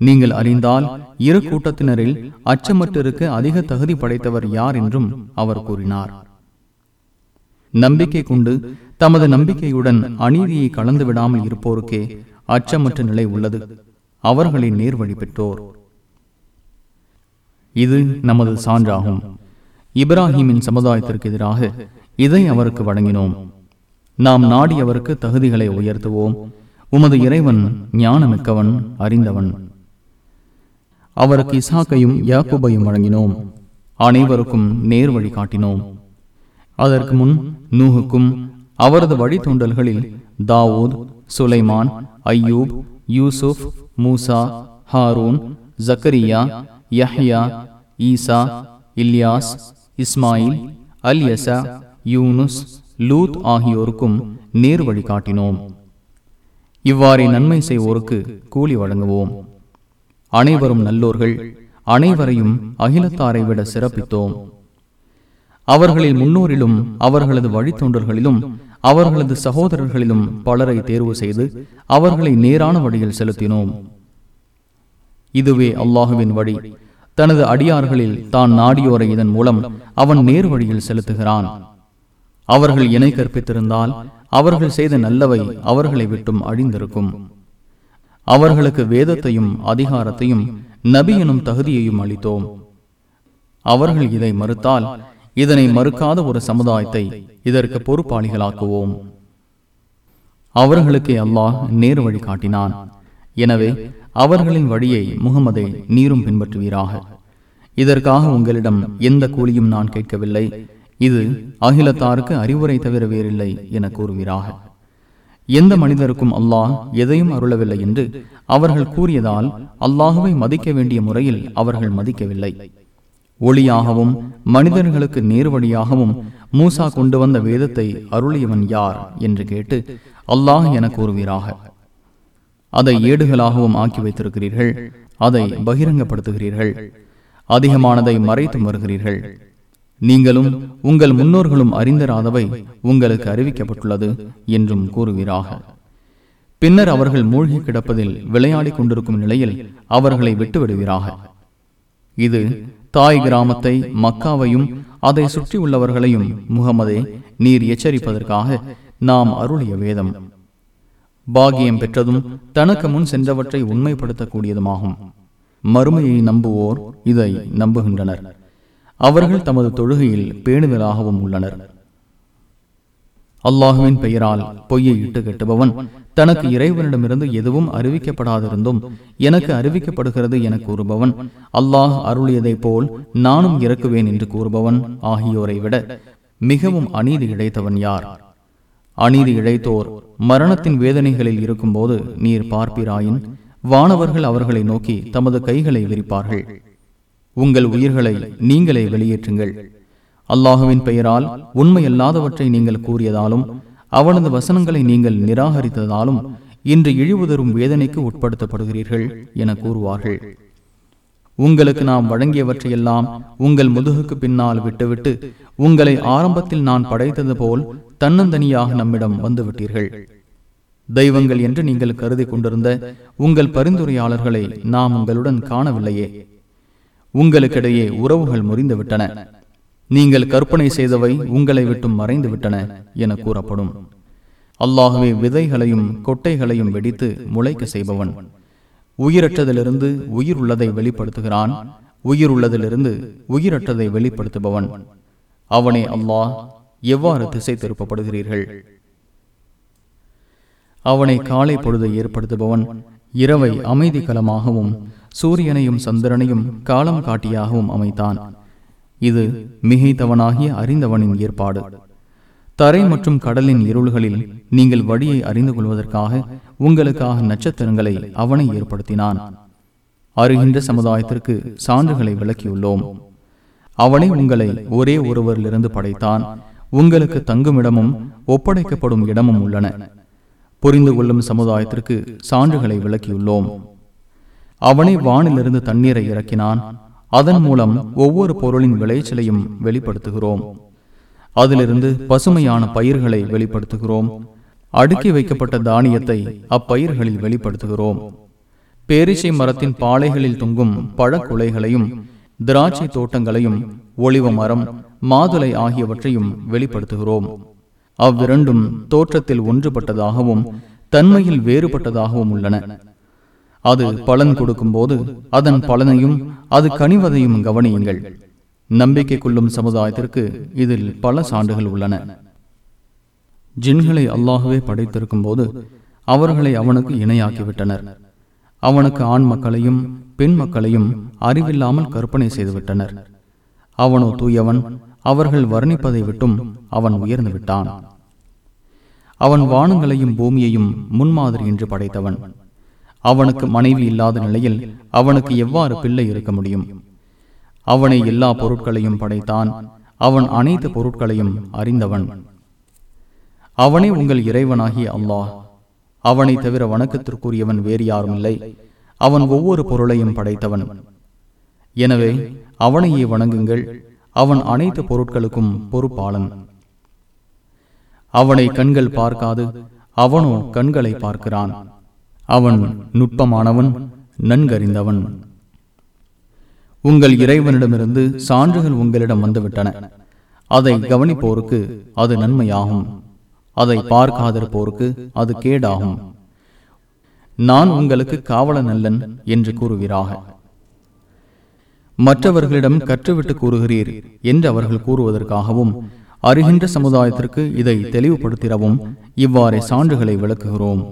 நீங்கள் அறிந்தால் இரு கூட்டத்தினரில் அச்சமற்றிருக்க அதிக தகுதி படைத்தவர் யார் என்றும் அவர் கூறினார். நம்பிக்கை கொண்டு தமது நம்பிக்கையுடன் அநீதியை கலந்து விடாமல் இருப்போருக்கே அச்சமற்ற நிலை உள்ளது. அவர்களின் நேர்வழி பெற்றோர். இது நமது சான்றாகும். இப்ராஹிமின் சமுதாயத்திற்கு எதிராக இதை அவருக்கு வழங்கினோம். நாம் நாடி அவருக்கு தகுதிகளை உயர்த்துவோம். உமது இறைவன் ஞானமிக்கவன் அறிந்தவன். அவருக்கு இசாக்கையும் யாக்குபையும் வழங்கினோம். அனைவருக்கும் நேர் வழி காட்டினோம். அதற்கு முன் நூகுக்கும் அவரது வழித்தொண்டல்களில் தாவூத் சுலைமான் ஐயூப் யூசுப் மூசா ஹாரூன் ஜக்கரியா யஹ்யா ஈசா இல்யாஸ் இஸ்மாயில் அல் யசா யூனுஸ் லூத் ஆகியோருக்கும் நேர் வழி காட்டினோம். இவ்வாறே நன்மை செய்வோருக்கு கூலி வழங்குவோம். அனைவரும் நல்லோர்கள் அனைவரையும் அகிலத்தாரை விட சிறப்பித்தோம். அவர்களில் முன்னோரிலும் அவர்களது வழித்தொண்டர்களிலும் அவர்களது சகோதரர்களிலும் பலரை தேர்வு செய்து அவர்களை நேரான வழியில் செலுத்தினோம். இதுவே அல்லாஹுவின் வழி. தனது அடியார்களில் தான் நாடியோரை இதன் மூலம் அவன் நேர் வழியில் செலுத்துகிறான். அவர்கள் இணை கற்பித்திருந்தால் அவர்கள் செய்த நல்லவை அவர்களை விட்டும் அழிந்திருக்கும். அவர்களுக்கு வேதத்தையும் அதிகாரத்தையும் நபி எனும் தகுதியையும் அளித்தோம். அவர்கள் இதை மறுத்தால் இதனை மறுக்காத ஒரு சமுதாயத்தை இதற்கு பொறுப்பாளிகளாக்குவோம். அவர்களுக்கே அல்லாஹ் நேர் வழி காட்டினான். எனவே அவர்களின் வழியை முகமதை நீரும் பின்பற்றுவீராக. இதற்காக உங்களிடம் எந்த கூலியும் நான் கேட்கவில்லை. இது அகிலத்தாருக்கு அறிவுரை தவிர வேறில்லை என கூறுவீராக. எந்த மனிதருக்கும் அல்லாஹ் எதையும் அருளவில்லை என்று அவர்கள் கூறியதால் அல்லாஹுவை மதிக்க வேண்டிய முறையில் அவர்கள் மதிக்கவில்லை. ஒளியாகவும் மனிதர்களுக்கு நேர்வழியாகவும் மூசா கொண்டு வந்த வேதத்தை அருளியவன் யார் என்று கேட்டு அல்லாஹ் என கூறுவீராக. அதை ஏடுகளாகவும் ஆக்கி வைத்திருக்கிறீர்கள் அதை பகிரங்கப்படுத்துகிறீர்கள் அதிகமானதை மறைத்து வருகிறீர்கள். நீங்களும் உங்கள் முன்னோர்களும் அறிந்தராதவை உங்களுக்கு அறிவிக்கப்பட்டுள்ளது என்றும் கூறுவீராக. பின்னர் அவர்கள் மூழ்கி கிடப்பதில் விளையாடிக் கொண்டிருக்கும் நிலையில் அவர்களை விட்டுவிடுவீராக. இது தாய் கிராமத்தை மக்காவையும் அதை சுற்றி உள்ளவர்களையும் முகமதே நீர் எச்சரிப்பதற்காக நாம் அருளிய வேதம். பாகியம் பெற்றதும் தனக்கு முன் சென்றவற்றை உண்மைப்படுத்தக்கூடியதுமாகும். மறுமையை நம்புவோர் இதை நம்புகின்றனர். அவர்கள் தமது தொழுகையில் பேணுதலாகவும் உள்ளனர். அல்லாஹுவின் பெயரால் பொய்யை இட்டு கட்டுபவன் தனக்கு இறைவனிடமிருந்து எதுவும் அறிவிக்கப்படாதிருந்தும் எனக்கு அறிவிக்கப்படுகிறது என கூறுபவன் அல்லாஹ் அருளியதைப் போல் நானும் இறக்குவேன் என்று கூறுபவன் ஆகியோரை விட மிகவும் அநீதி இழைத்தவன் யார்? அநீதி இழைத்தோர் மரணத்தின் வேதனைகளில் இருக்கும்போது நீர் பார்ப்பிராயின்? வானவர்கள் அவர்களை நோக்கி தமது கைகளை விரிப்பார்கள். உங்கள் உயிர்களை நீங்களே வெளியேற்றுங்கள். அல்லாஹுவின் பெயரால் உண்மையல்லாதவற்றை நீங்கள் கூறியதாலும் அவனது வசனங்களை நீங்கள் நிராகரித்ததாலும் இன்று இழிவுதரும் வேதனைக்கு உட்படுத்தப்படுகிறீர்கள் என கூறுவார்கள். உங்களுக்கு நாம் வழங்கியவற்றையெல்லாம் உங்கள் முதுகுக்கு பின்னால் விட்டுவிட்டு உங்களை ஆரம்பத்தில் நான் படைத்தது போல் தன்னந்தனியாக நம்மிடம் வந்துவிட்டீர்கள். தெய்வங்கள் என்று நீங்கள் கருதி கொண்டிருந்த உங்கள் பரிந்துரையாளர்களை நாம் உங்களுடன் காணவில்லையே. உங்களுக்கிடையே உறவுகள் முறிந்துவிட்டன. நீங்கள் கற்பனை செய்தவை உங்களை விட்டும் மறைந்து விட்டன என கூறப்படும். அல்லாகவே விதைகளையும் கொட்டைகளையும் வெடித்து முளைக்க செய்பவன். உயிரற்றதிலிருந்து உயிர் உள்ளதை வெளிப்படுத்துகிறான். உயிர் உள்ளதிலிருந்து உயிரற்றதை வெளிப்படுத்துபவன். அவனே அல்லாஹ் எவ்வாறு திசை திருப்பப்படுகிறீர்கள் அவனை காலை பொழுதை ஏற்படுத்துபவன் இரவை அமைதி கலமாகவும் சூரியனையும் சந்திரனையும் காலம் காட்டியாகவும் அமைத்தான். இது மிகைத்தவனாகிய அறிந்தவனின் ஏற்பாடு. தரை மற்றும் கடலின் இருள்களில் நீங்கள் வழியை அறிந்து கொள்வதற்காக உங்களுக்காக நட்சத்திரங்களை அவனை ஏற்படுத்தினான். அருகின்ற சமுதாயத்திற்கு சான்றுகளை விளக்கியுள்ளோம். அவனை உங்களை ஒரே ஒருவரிலிருந்து படைத்தான். உங்களுக்கு தங்குமிடமும் ஒப்படைக்கப்படும் இடமும் உள்ளன. புரிந்து கொள்ளும் சமுதாயத்திற்கு சான்றுகளை விளக்கியுள்ளோம். அவனை வானிலிருந்து தண்ணீரை இறக்கினான். அதன் மூலம் ஒவ்வொரு பொருளின் விளைச்சலையும் வெளிப்படுத்துகிறோம். அதிலிருந்து பசுமையான பயிர்களை வெளிப்படுத்துகிறோம். அடுக்கி வைக்கப்பட்ட தானியத்தை அப்பயிர்களில் வெளிப்படுத்துகிறோம். பேரிச்சை மரத்தின் பாலைகளில் தொங்கும் பழக்குலைகளையும் திராட்சை தோட்டங்களையும் ஒளிவ மரம் மாதுளை ஆகியவற்றையும் வெளிப்படுத்துகிறோம். அவ்விரண்டும் தோற்றத்தில் ஒன்றுபட்டதாகவும் தன்மையில் வேறுபட்டதாகவும் உள்ளன. அது பலன் கொடுக்கும் போது அதன் பலனையும் அது கனிவதையும் கவனியுங்கள். நம்பிக்கை கொள்ளும் சமுதாயத்திற்கு இதில் பல சான்றுகள் உள்ளன. ஜின்களை அல்லாகவே படைத்திருக்கும் போது அவர்களை அவனுக்கு இணையாக்கிவிட்டனர். அவனுக்கு ஆண் மக்களையும் பெண் மக்களையும் அறிவில்லாமல் கற்பனை செய்துவிட்டனர். அவனோ தூயவன் அவர்கள் வர்ணிப்பதை விட்டும் அவன் உயர்ந்து விட்டான். அவன் வானங்களையும் பூமியையும் முன்மாதிரி என்று படைத்தவன். அவனுக்கு மனைவி இல்லாத நிலையில் அவனுக்கு எவ்வாறு பிள்ளை இருக்க முடியும்? அவனை எல்லா பொருட்களையும் படைத்தான். அவன் அனைத்து பொருட்களையும் அறிந்தவன். அவனே உங்கள் இறைவனாகிய அல்லாஹ். அவனை தவிர வணக்கத்திற்குரியவன் வேறு யாரும் இல்லை அவன் ஒவ்வொரு பொருளையும் படைத்தவன். எனவே அவனையே வணங்குங்கள். அவன் அனைத்து பொருட்களுக்கும் பொறுப்பாளன். அவனை கண்கள் பார்க்காது. அவனோ கண்களை பார்க்கிறான். அவன் நுட்பமானவன் நன்கறிந்தவன். உங்கள் இறைவனிடமிருந்து சான்றுகள் உங்களிடம் வந்துவிட்டன. அதை கவனிப்போருக்கு அது நன்மையாகும். அதை பார்க்காதிருப்போருக்கு அது கேடாகும். நான் உங்களுக்கு காவலன் அல்லன் என்று கூறுகிறாக மற்றவர்களிடம் கற்றுவிட்டு கூறுகிறீர் என்று அவர்கள் கூறுவதற்காகவும் அறிகின்ற சமுதாயத்திற்கு இதை தெளிவுபடுத்திடவும் இவ்வாறே சான்றுகளை விளக்குகிறோம்.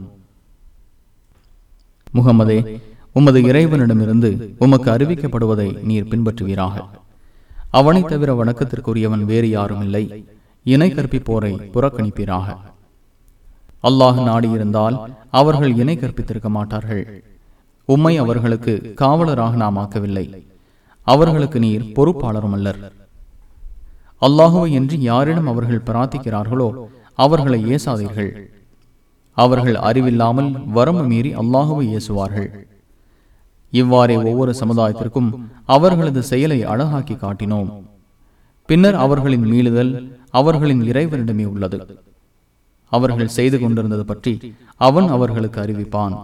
முகமதே உமது இறைவனிடமிருந்து உமக்கு அறிவிக்கப்படுவதை நீர் பின்பற்றுவீராக. அவனை தவிர வணக்கத்திற்குரியவன் வேறு யாரும் இல்லை. இணை கற்பிப்போரை புறக்கணிப்பீராக. அல்லாஹ் நாடியிருந்தால் அவர்கள் இணை கற்பித்திருக்க மாட்டார்கள். உம்மை அவர்களுக்கு காவலராக நாம் ஆக்கவில்லை. அவர்களுக்கு நீர் பொறுப்பாளரும் அல்லர். அல்லாஹுவை என்று யாரிடம் அவர்கள் பிரார்த்திக்கிறார்களோ அவர்களை ஏசாதீர்கள். அவர்கள் அறிவில்லாமல் வரம்பு மீறி அல்லாஹுவை ஏசுவார்கள். இவ்வாறே ஒவ்வொரு சமுதாயத்திற்கும் அவர்களது செயலை அழகாக்கி காட்டினோம். பின்னர் அவர்களின் மீளுதல் அவர்களின் இறைவனிடமே உள்ளது. அவர்கள் செய்து கொண்டிருந்தது பற்றி அவன் அவர்களுக்கு அறிவிப்பான்.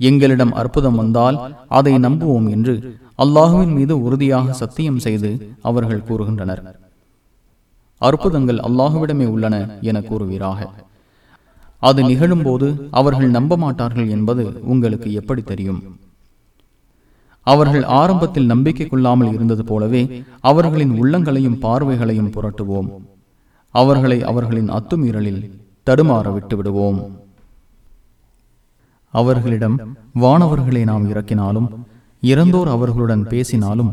எங்களிடம் அற்புதம் வந்தால் அதை நம்புவோம் என்று அல்லாஹுவின் மீது உறுதியாக சத்தியம் செய்து அவர்கள் கூறுகின்றனர். அற்புதங்கள் அல்லாஹுவிடமே உள்ளன என கூறுவீராக. அது நிகழும்போது அவர்கள் நம்ப மாட்டார்கள் என்பது உங்களுக்கு எப்படி தெரியும்? அவர்கள் ஆரம்பத்தில் நம்பிக்கை கொள்ளாமல் இருந்தது போலவே அவர்களின் உள்ளங்களையும் பார்வைகளையும் புரட்டுவோம். அவர்களை அவர்களின் அத்துமீறலில் தடுமாற விட்டு விடுவோம் அவர்களிடம் வானவர்களை நாம் இறக்கினாலும் இறந்தோர் அவர்களுடன் பேசினாலும்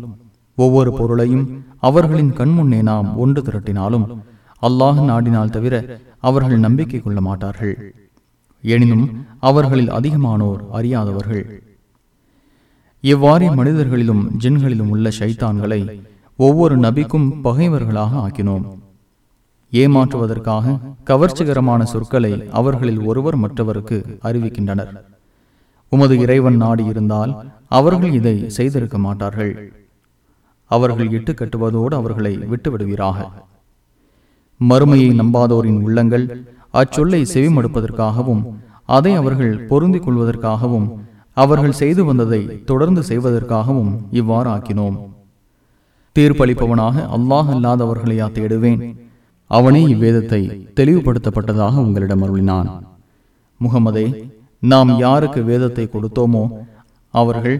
ஒவ்வொரு பொருளையும் அவர்களின் கண்முன்னே நாம் ஒன்று திரட்டினாலும் அல்லாஹ் நாடினால் தவிர அவர்கள் நம்பிக்கை கொள்ள மாட்டார்கள் எனினும் அவர்களில் அதிகமானோர் அறியாதவர்கள். இவ்வாறே மனிதர்களிலும் ஜின்களிலும் உள்ள சைத்தான்களை ஒவ்வொரு நபிக்கும் பகைவர்களாக ஆக்கினோம். ஏமாற்றுவதற்காக கவர்ச்சிகரமான சொற்களை அவர்களில் ஒருவர் மற்றவருக்கு அறிவிக்கின்றனர். உமது இறைவன் நாடி இருந்தால் அவர்கள் இதை செய்திருக்க மாட்டார்கள். அவர்கள் இட்டு கட்டுவதோடு அவர்களை விட்டுவிடுவீராக. மறுமையை நம்பாதோரின் உள்ளங்கள் அச்சொல்லை செவிமடுப்பதற்காகவும் அதை அவர்கள் பொருந்திக் கொள்வதற்காகவும் அவர்கள் செய்து வந்ததை தொடர்ந்து செய்வதற்காகவும் இவ்வாறு ஆக்கினோம் தீர்ப்பளிப்பவனாக அல்லாஹ் அல்லாதவர்களையா தேடுவேன்? அவனே இவ்வேதத்தை தெளிவுபடுத்தப்பட்டதாக உங்களிடம் அருளினான். முகமதே நாம் யாருக்கு வேதத்தை கொடுத்தோமோ அவர்கள்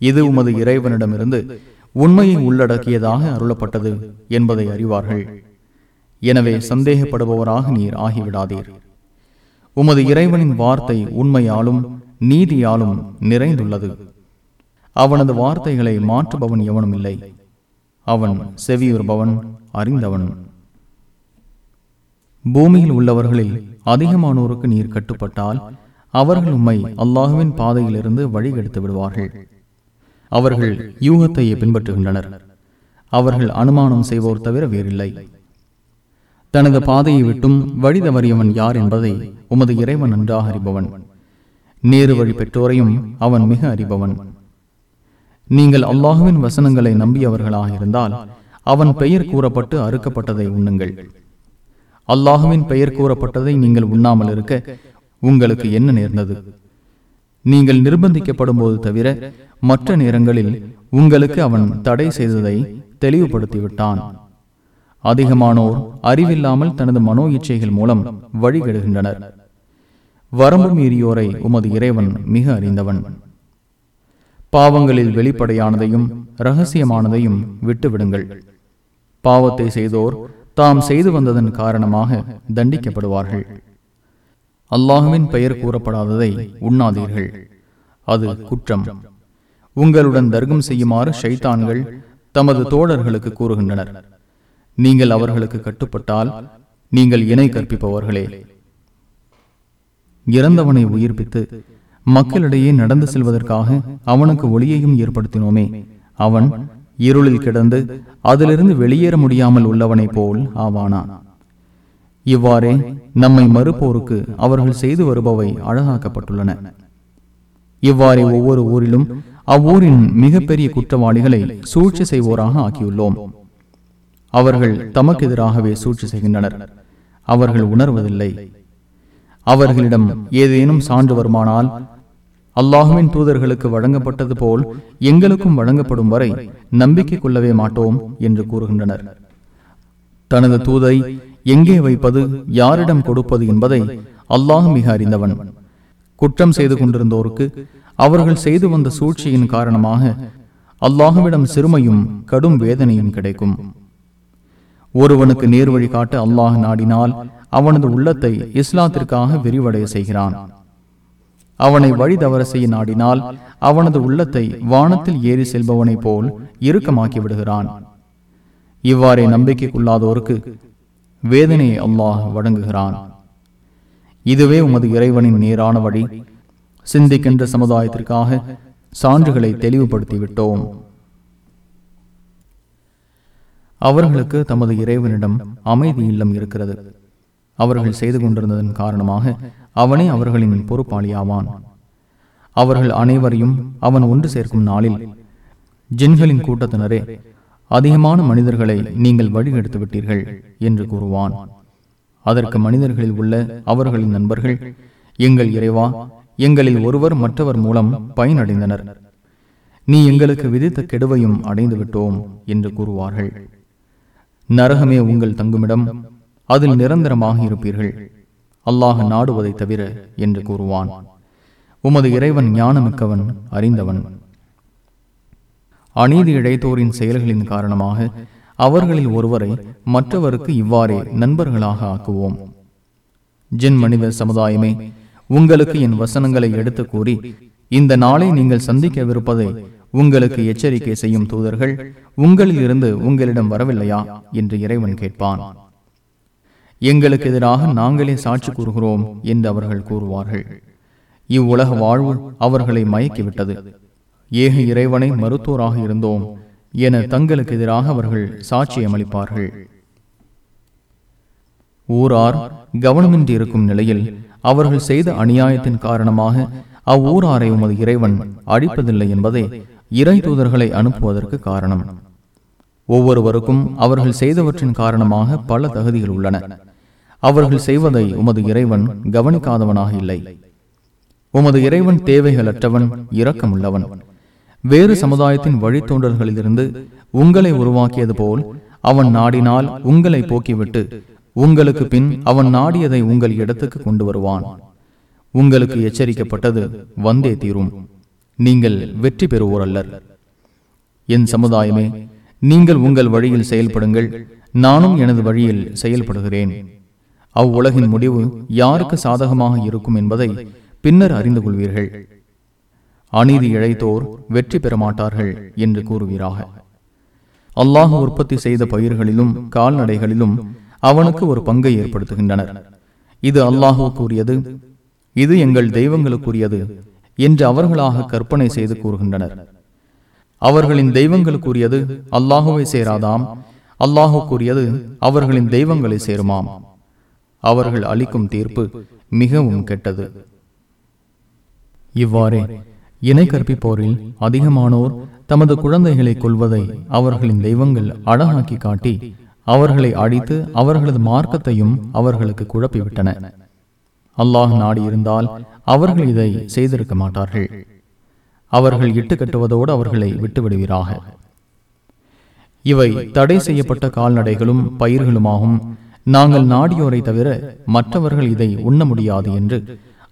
இது உமது இறைவனிடமிருந்து உண்மையை உள்ளடக்கியதாக அருளப்பட்டது என்பதை அறிவார்கள். எனவே சந்தேகப்படுபவராக நீர் ஆகிவிடாதீர். உமது இறைவனின் வார்த்தை உண்மையாலும் நீதியாலும் நிறைந்துள்ளது. அவனது வார்த்தைகளை மாற்றுபவன் எவனும் இல்லை அவன் செவியுறுபவன் அறிந்தவன். பூமியில் உள்ளவர்களில் அதிகமானோருக்கு நீர் கட்டுப்பட்டால் அவர்கள் உம்மை அல்லாஹுவின் பாதையிலிருந்து வழிகெடுத்து விடுவார்கள். அவர்கள் யூகத்தையே பின்பற்றுகின்றனர். அவர்கள் அனுமானம் செய்வோர் தவிர வேறில்லை. தனது பாதையை விட்டும் வழி தவறியவன் யார் என்பதை உமது இறைவன் நன்றாக அறிபவன். நேரு வழி பெற்றோரையும் அவன் மிக அறிபவன். நீங்கள் அல்லாஹுவின் வசனங்களை நம்பியவர்களாக இருந்தால் அவன் பெயர் கூறப்பட்டு அறுக்கப்பட்டதை உண்ணுங்கள். அல்லாஹுவின் பெயர் கூறப்பட்டதை நீங்கள் உண்ணாமல் இருக்க உங்களுக்கு என்ன நேர்ந்தது? நீங்கள் நிர்பந்திக்கப்படும் போது தவிர மற்ற நேரங்களில் உங்களுக்கு அவன் தடை செய்ததை தெளிவுபடுத்திவிட்டான். அதிகமானோர் அறிவில்லாமல் தனது மனோ இச்சைகள் மூலம் வழிகெடுகின்றனர். வரம்பு மீறியோரை உமது இறைவன் மிக அறிந்தவன். பாவங்களில் வெளிப்படையானதையும் ரகசியமானதையும் விட்டுவிடுங்கள். பாவத்தை செய்தோர் தாம் செய்து வந்ததன் காரணமாக தண்டிக்கப்படுவார்கள். அல்லாஹுவின் பெயர் கூறப்படாததை உண்ணாதீர்கள். அது குற்றம். உங்களுடன் தர்க்கம் செய்யுமாறு ஷைத்தான்கள் தமது தோழர்களுக்கு கூறுகின்றனர். நீங்கள் அவர்களுக்கு கட்டுப்பட்டால் நீங்கள் இணை கற்பிப்பவர்களே. இறந்தவனை உயிர்ப்பித்து மக்களிடையே நடந்து செல்வதற்காக அவனுக்கு ஒளியையும் ஏற்படுத்தினோமே. அவன் இருளில் கிடந்து அதிலிருந்து வெளியேற முடியாமல் உள்ளவனைப் போல் ஆவானான். இவ்வாறே நம்மை மறுப்போருக்கு அவர்கள் செய்து வருபவை அழகாக்கப்பட்டுள்ளன. இவ்வாறே ஒவ்வொரு ஊரிலும் அவ்வூரின் மிகப்பெரிய குற்றவாளிகளை சூழ்ச்சி செய்வோராக ஆக்கியுள்ளோம். அவர்கள் தமக்கு எதிராகவே சூழ்ச்சி செய்கின்றனர். அவர்கள் உணர்வதில்லை. அவர்களிடம் ஏதேனும் சான்று வருமானால் அல்லாஹுவின் தூதர்களுக்கு வழங்கப்பட்டது போல் எங்களுக்கும் வழங்கப்படும் வரை நம்பிக்கை கொள்ளவே மாட்டோம் என்று கூறுகின்றனர். தனது தூதை எங்கே வைப்பது யாரிடம் கொடுப்பது என்பதை அல்லாஹ் மிக அறிந்தவன். குற்றம் செய்து கொண்டிருந்தோருக்கு அவர்கள் செய்து வந்த சூழ்ச்சியின் காரணமாக அல்லாஹுவிடம் சிறுமையும் கடும் வேதனையும் கிடைக்கும். ஒருவனுக்கு நேர்வழி காட்ட அல்லாஹ் நாடினால் அவனது உள்ளத்தை இஸ்லாத்திற்காக விரிவடைய செய்கிறான். அவனை வழி தவற செய்ய நாடினால் அவனது உள்ளத்தை வானத்தில் ஏறி செல்பவனைப் போல் இறுக்கமாக்கி விடுகிறான். இவ்வாறே நம்பிக்கைக்குள்ளாதோருக்கு வேதனையை அல்லாஹ் வழங்குகிறான். இதுவே உமது இறைவனின் நேரான வழி. சிந்திக்கின்ற சமுதாயத்திற்காக சான்றுகளை தெளிவுபடுத்திவிட்டோம். அவர்களுக்கு தமது இறைவனிடம் அமைதி இல்லம் இருக்கிறது. அவர்கள் செய்து கொண்டிருந்ததன் காரணமாக அவனே அவர்களின் பொறுப்பாளியாவான். அவர்கள் அனைவரையும் அவன் ஒன்று சேர்க்கும் நாளில் ஜின்களின் கூட்டத்தினரே அதிகமான மனிதர்களை நீங்கள் வழிகெடுத்து விட்டீர்கள் என்று கூறுவான். அதற்கு மனிதர்களில் உள்ள அவர்களின் நண்பர்கள் எங்கள் இறைவா எங்களில் ஒருவர் மற்றவர் மூலம் பயனடைந்தனர். நீ எங்களுக்கு விதித்த கெடுவையும் அடைந்து விட்டோம் என்று கூறுவார்கள். நரகமே உங்கள் தங்குமிடம். அதில் நிரந்தரமாக இருப்பீர்கள். அல்லாஹ் நாடுவதை தவிர என்று கூறுவான். உமது இறைவன் ஞானமிக்கவன் அறிந்தவன். அநீதி இழைத்தோரின் செயல்களின் காரணமாக அவர்களில் ஒருவரை மற்றவருக்கு இவ்வாறே நண்பர்களாக ஆக்குவோம். ஜின் மனித சமுதாயமே உங்களுக்கு என் வசனங்களை எடுத்து கூறி இந்த நாளை நீங்கள் சந்திக்கவிருப்பதை உங்களுக்கு எச்சரிக்கை செய்யும் தூதர்கள் உங்களில் இருந்து உங்களிடம் வரவில்லையா? என்று இறைவன் கேட்பான். எங்களுக்கு எதிராக நாங்களே சாட்சி கூறுகிறோம் என்று அவர்கள் கூறுவார்கள். இவ்வுலக வாழ்வு அவர்களை மயக்கிவிட்டது. ஏக இறைவனை மருத்துவராக இருந்தோம் என தங்களுக்கு எதிராக அவர்கள் சாட்சியமளிப்பார்கள் ஊரார் கவனமின்றி இருக்கும் நிலையில் அவர்கள் செய்த அநியாயத்தின் காரணமாக அவ்வூராரை உமது இறைவன் அழிப்பதில்லை என்பதே இறை தூதர்களை அனுப்புவதற்கு காரணம். ஒவ்வொருவருக்கும் அவர்கள் செய்தவற்றின் காரணமாக பல தகுதிகள் உள்ளன. அவர்கள் செய்வதை உமது இறைவன் கவனிக்காதவனாக இல்லை. உமது இறைவன் தேவைகளற்றவன் இரக்கமுள்ளவன். வேறு சமுதாயத்தின் வழித்தோன்றல்களிலிருந்து உங்களை உருவாக்கியது போல் அவன் நாடினால் உங்களை போக்கிவிட்டு உங்களுக்கு பின் அவன் நாடியதை உங்கள் இடத்துக்கு கொண்டு வருவான். உங்களுக்கு எச்சரிக்கப்பட்டது வந்தே தீரும். நீங்கள் வெற்றி பெறுவோர் அல்லர் என் சமுதாயமே நீங்கள் உங்கள் வழியில் செயல்படுங்கள். நானும் எனது வழியில் செயல்படுகிறேன். அவ்வுலகின் முடிவு யாருக்கு சாதகமாக இருக்கும் என்பதை பின்னர் அறிந்து கொள்வீர்கள். அநீதி இழைத்தோர் வெற்றி பெற மாட்டார்கள் என்று கூறுவீராக. அல்லாஹ் உற்பத்தி செய்த பயிர்களிலும் கால்நடைகளிலும் அவனுக்கு ஒரு பங்கை ஏற்படுத்துகின்றனர். இது அல்லாஹு கூறியது இது எங்கள் தெய்வங்களுக்குரியது. என்று அவர்களாக கற்பனை செய்து கூறுகின்றனர். அவர்களின் தெய்வங்களுக்குரியது அல்லாஹுவை சேராதாம். அல்லாஹு கூறியது அவர்களின் தெய்வங்களை சேருமாம். அவர்கள் அளிக்கும் தீர்ப்பு மிகவும் கெட்டது. இவ்வாறே இணை கற்பிப்போரில் அதிகமானோர் தமது குழந்தைகளை கொள்வதை அவர்களின் தெய்வங்கள் அழகாக்கி காட்டி அவர்களை அழித்து அவர்களது மார்க்கத்தையும் அவர்களுக்கு குழப்பிவிட்டன. அல்லாஹ் நாடி இருந்தால் அவர்கள் இதை செய்திருக்க மாட்டார்கள். அவர்கள் இட்டு கட்டுவதோடு அவர்களை விட்டுவிடுவீராக. இவை தடை செய்யப்பட்ட கால்நடைகளும் பயிர்களுமாகும். நாங்கள் நாடியோரை தவிர மற்றவர்கள் இதை உண்ண முடியாது என்று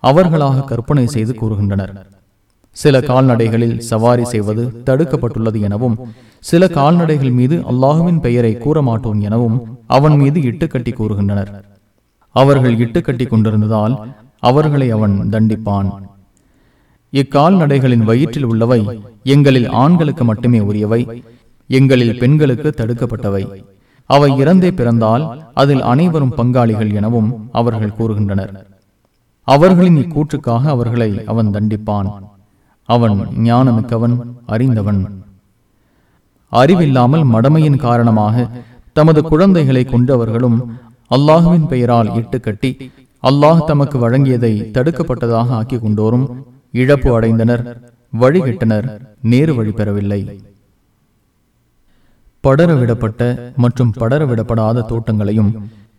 அவர்களாக கற்பனை செய்து கூறுகின்றனர். சில கால்நடைகளில் சவாரி செய்வது தடுக்கப்பட்டுள்ளது எனவும் சில கால்நடைகள் மீது அல்லாஹுவின் பெயரை கூற மாட்டோம் எனவும் அவன் மீது இட்டுக்கட்டி கூறுகின்றனர். அவர்கள் இட்டுக்கட்டி கொண்டிருந்ததால் அவர்களை அவன் தண்டிப்பான். இக்கால்நடைகளின் வயிற்றில் உள்ளவை எங்களில் ஆண்களுக்கு மட்டுமே உரியவை எங்களில் பெண்களுக்கு தடுக்கப்பட்டவை. அவை இறந்தே பிறந்தால் அதில் அனைவரும் பங்காளிகள் எனவும் அவர்கள் கூறுகின்றனர். அவர்களின் இக்கூற்றுக்காக அவர்களை அவன் தண்டிப்பான். அவன் ஞானமிக்கவன் அறிந்தவன். அறிவில்லாமல் மடமையின் காரணமாக தமது குழந்தைகளை கொண்டவர்களும் அல்லாஹுவின் பெயரால் இட்டு கட்டி அல்லாஹ் தமக்கு வழங்கியதை தடுக்கப்பட்டதாக ஆக்கிக் கொண்டோரும் இழப்பு அடைந்தனர் வழிகிட்டனர் நேரு வழி பெறவில்லை. படரவிடப்பட்ட மற்றும் படரவிடப்படாத தோட்டங்களையும்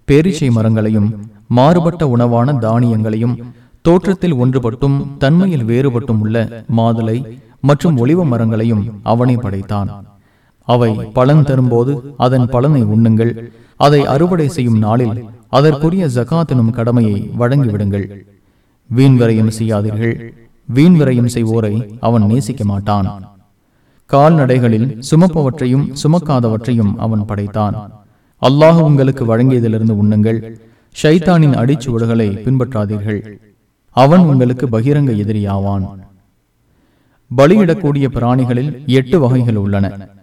பேரிச்சை மரங்களையும் மாறுபட்ட உணவான தானியங்களையும் தோற்றத்தில் ஒன்றுபட்டும் தன்மையில் வேறுபட்டும் உள்ள மாதுளை மற்றும் ஒளிவ மரங்களையும் அவனே படைத்தான். அவை பலன் தரும்போது அதன் பலனை உண்ணுங்கள். அதை அறுவடை செய்யும் நாளில் அதற்குரிய ஜகாத் எனும் கடமையை வழங்கிவிடுங்கள். வீண் விரயம் செய்யாதீர்கள். வீண் விரயம் செய்வோரை அவன் நேசிக்க மாட்டான். கால்நடைகளில் சுமப்பவற்றையும் சுமக்காதவற்றையும் அவன் படைத்தான். அல்லாஹ் உங்களுக்கு வழங்கியதிலிருந்து உண்ணுங்கள். ஷைத்தானின் அடிச்சுவடுகளை பின்பற்றாதீர்கள். அவன் உங்களுக்கு பகிரங்க எதிரியாவான். பலியிடக்கூடிய பிராணிகளில் எட்டு வகைகள் உள்ளன.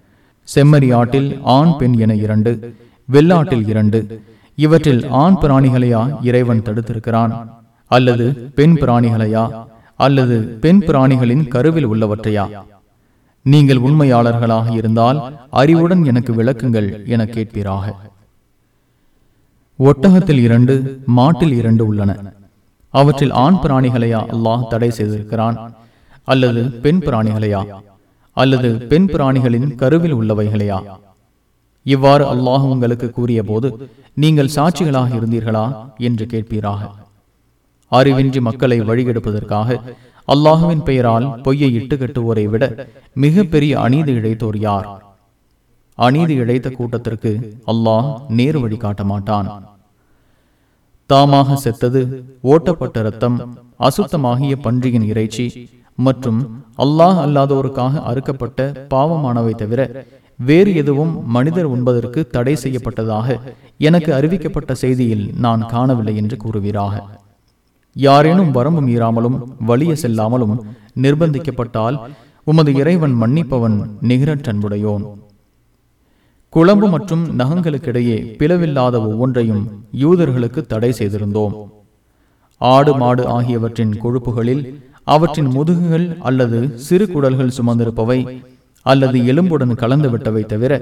செம்மறி ஆட்டில் ஆண் பெண் என இரண்டு வெள்ளாட்டில் இரண்டு. இவற்றில் ஆண் பிராணிகளையா இறைவன் தடுத்திருக்கிறான்? அல்லது பெண் பிராணிகளையா? அல்லது பெண் பிராணிகளின் கருவில் உள்ளவற்றையா? நீங்கள் உண்மையாளர்களாக இருந்தால் அறிவுடன் எனக்கு விளக்குங்கள் என கேட்பீராக. ஒட்டகத்தில் இரண்டு மாட்டில் இரண்டு உள்ளன. அவற்றில் ஆண் பிராணிகளையா அல்லாஹ் தடை செய்திருக்கிறான்? அல்லது பெண் பிராணிகளையா? அல்லது பெண் பிராணிகளின் கருவில் உள்ளவைகளையா? இவ்வாறு அல்லாஹ் உங்களுக்கு கூறிய போது நீங்கள் சாட்சிகளாக இருந்தீர்களா? என்று கேட்பீராக. அறிவின்றி மக்களை வழிகெடுப்பதற்காக அல்லாஹுவின் பெயரால் பொய்யை இட்டு கட்டுவோரை விட மிக பெரிய அநீதி இழைத்தோர் யார்? அநீதி இழைத்த கூட்டத்திற்கு அல்லாஹ் நேரு வழி காட்ட மாட்டான். தாமாக செத்தது ஓட்டப்பட்ட ரத்தம் அசுத்தமாகிய பன்றியின் இறைச்சி மற்றும் அல்லாஹ் அல்லாதோருக்காக அறுக்கப்பட்ட பாவமானவை தவிர வேறு எதுவும் மனிதர் உண்பதற்கு தடை செய்யப்பட்டதாக எனக்கு அறிவிக்கப்பட்ட செய்தியில் நான் காணவில்லை என்று கூறுவீராக. யாரேனும் வரம்பு மீறாமலும் வலிய செல்லாமலும் நிர்பந்திக்கப்பட்டால் உமது இறைவன் மன்னிப்பவன் நிகரற்றன்புடையோன் குழம்பு மற்றும் நகங்களுக்கிடையே பிளவில்லாத ஒவ்வொன்றையும் யூதர்களுக்கு தடை செய்திருந்தோம். ஆடு மாடு ஆகியவற்றின் கொழுப்புகளில் அவற்றின் முதுகுகள் அல்லது சிறு குடல்கள் சுமந்திருப்பவை அல்லது எலும்புடன் கலந்து விட்டவை தவிர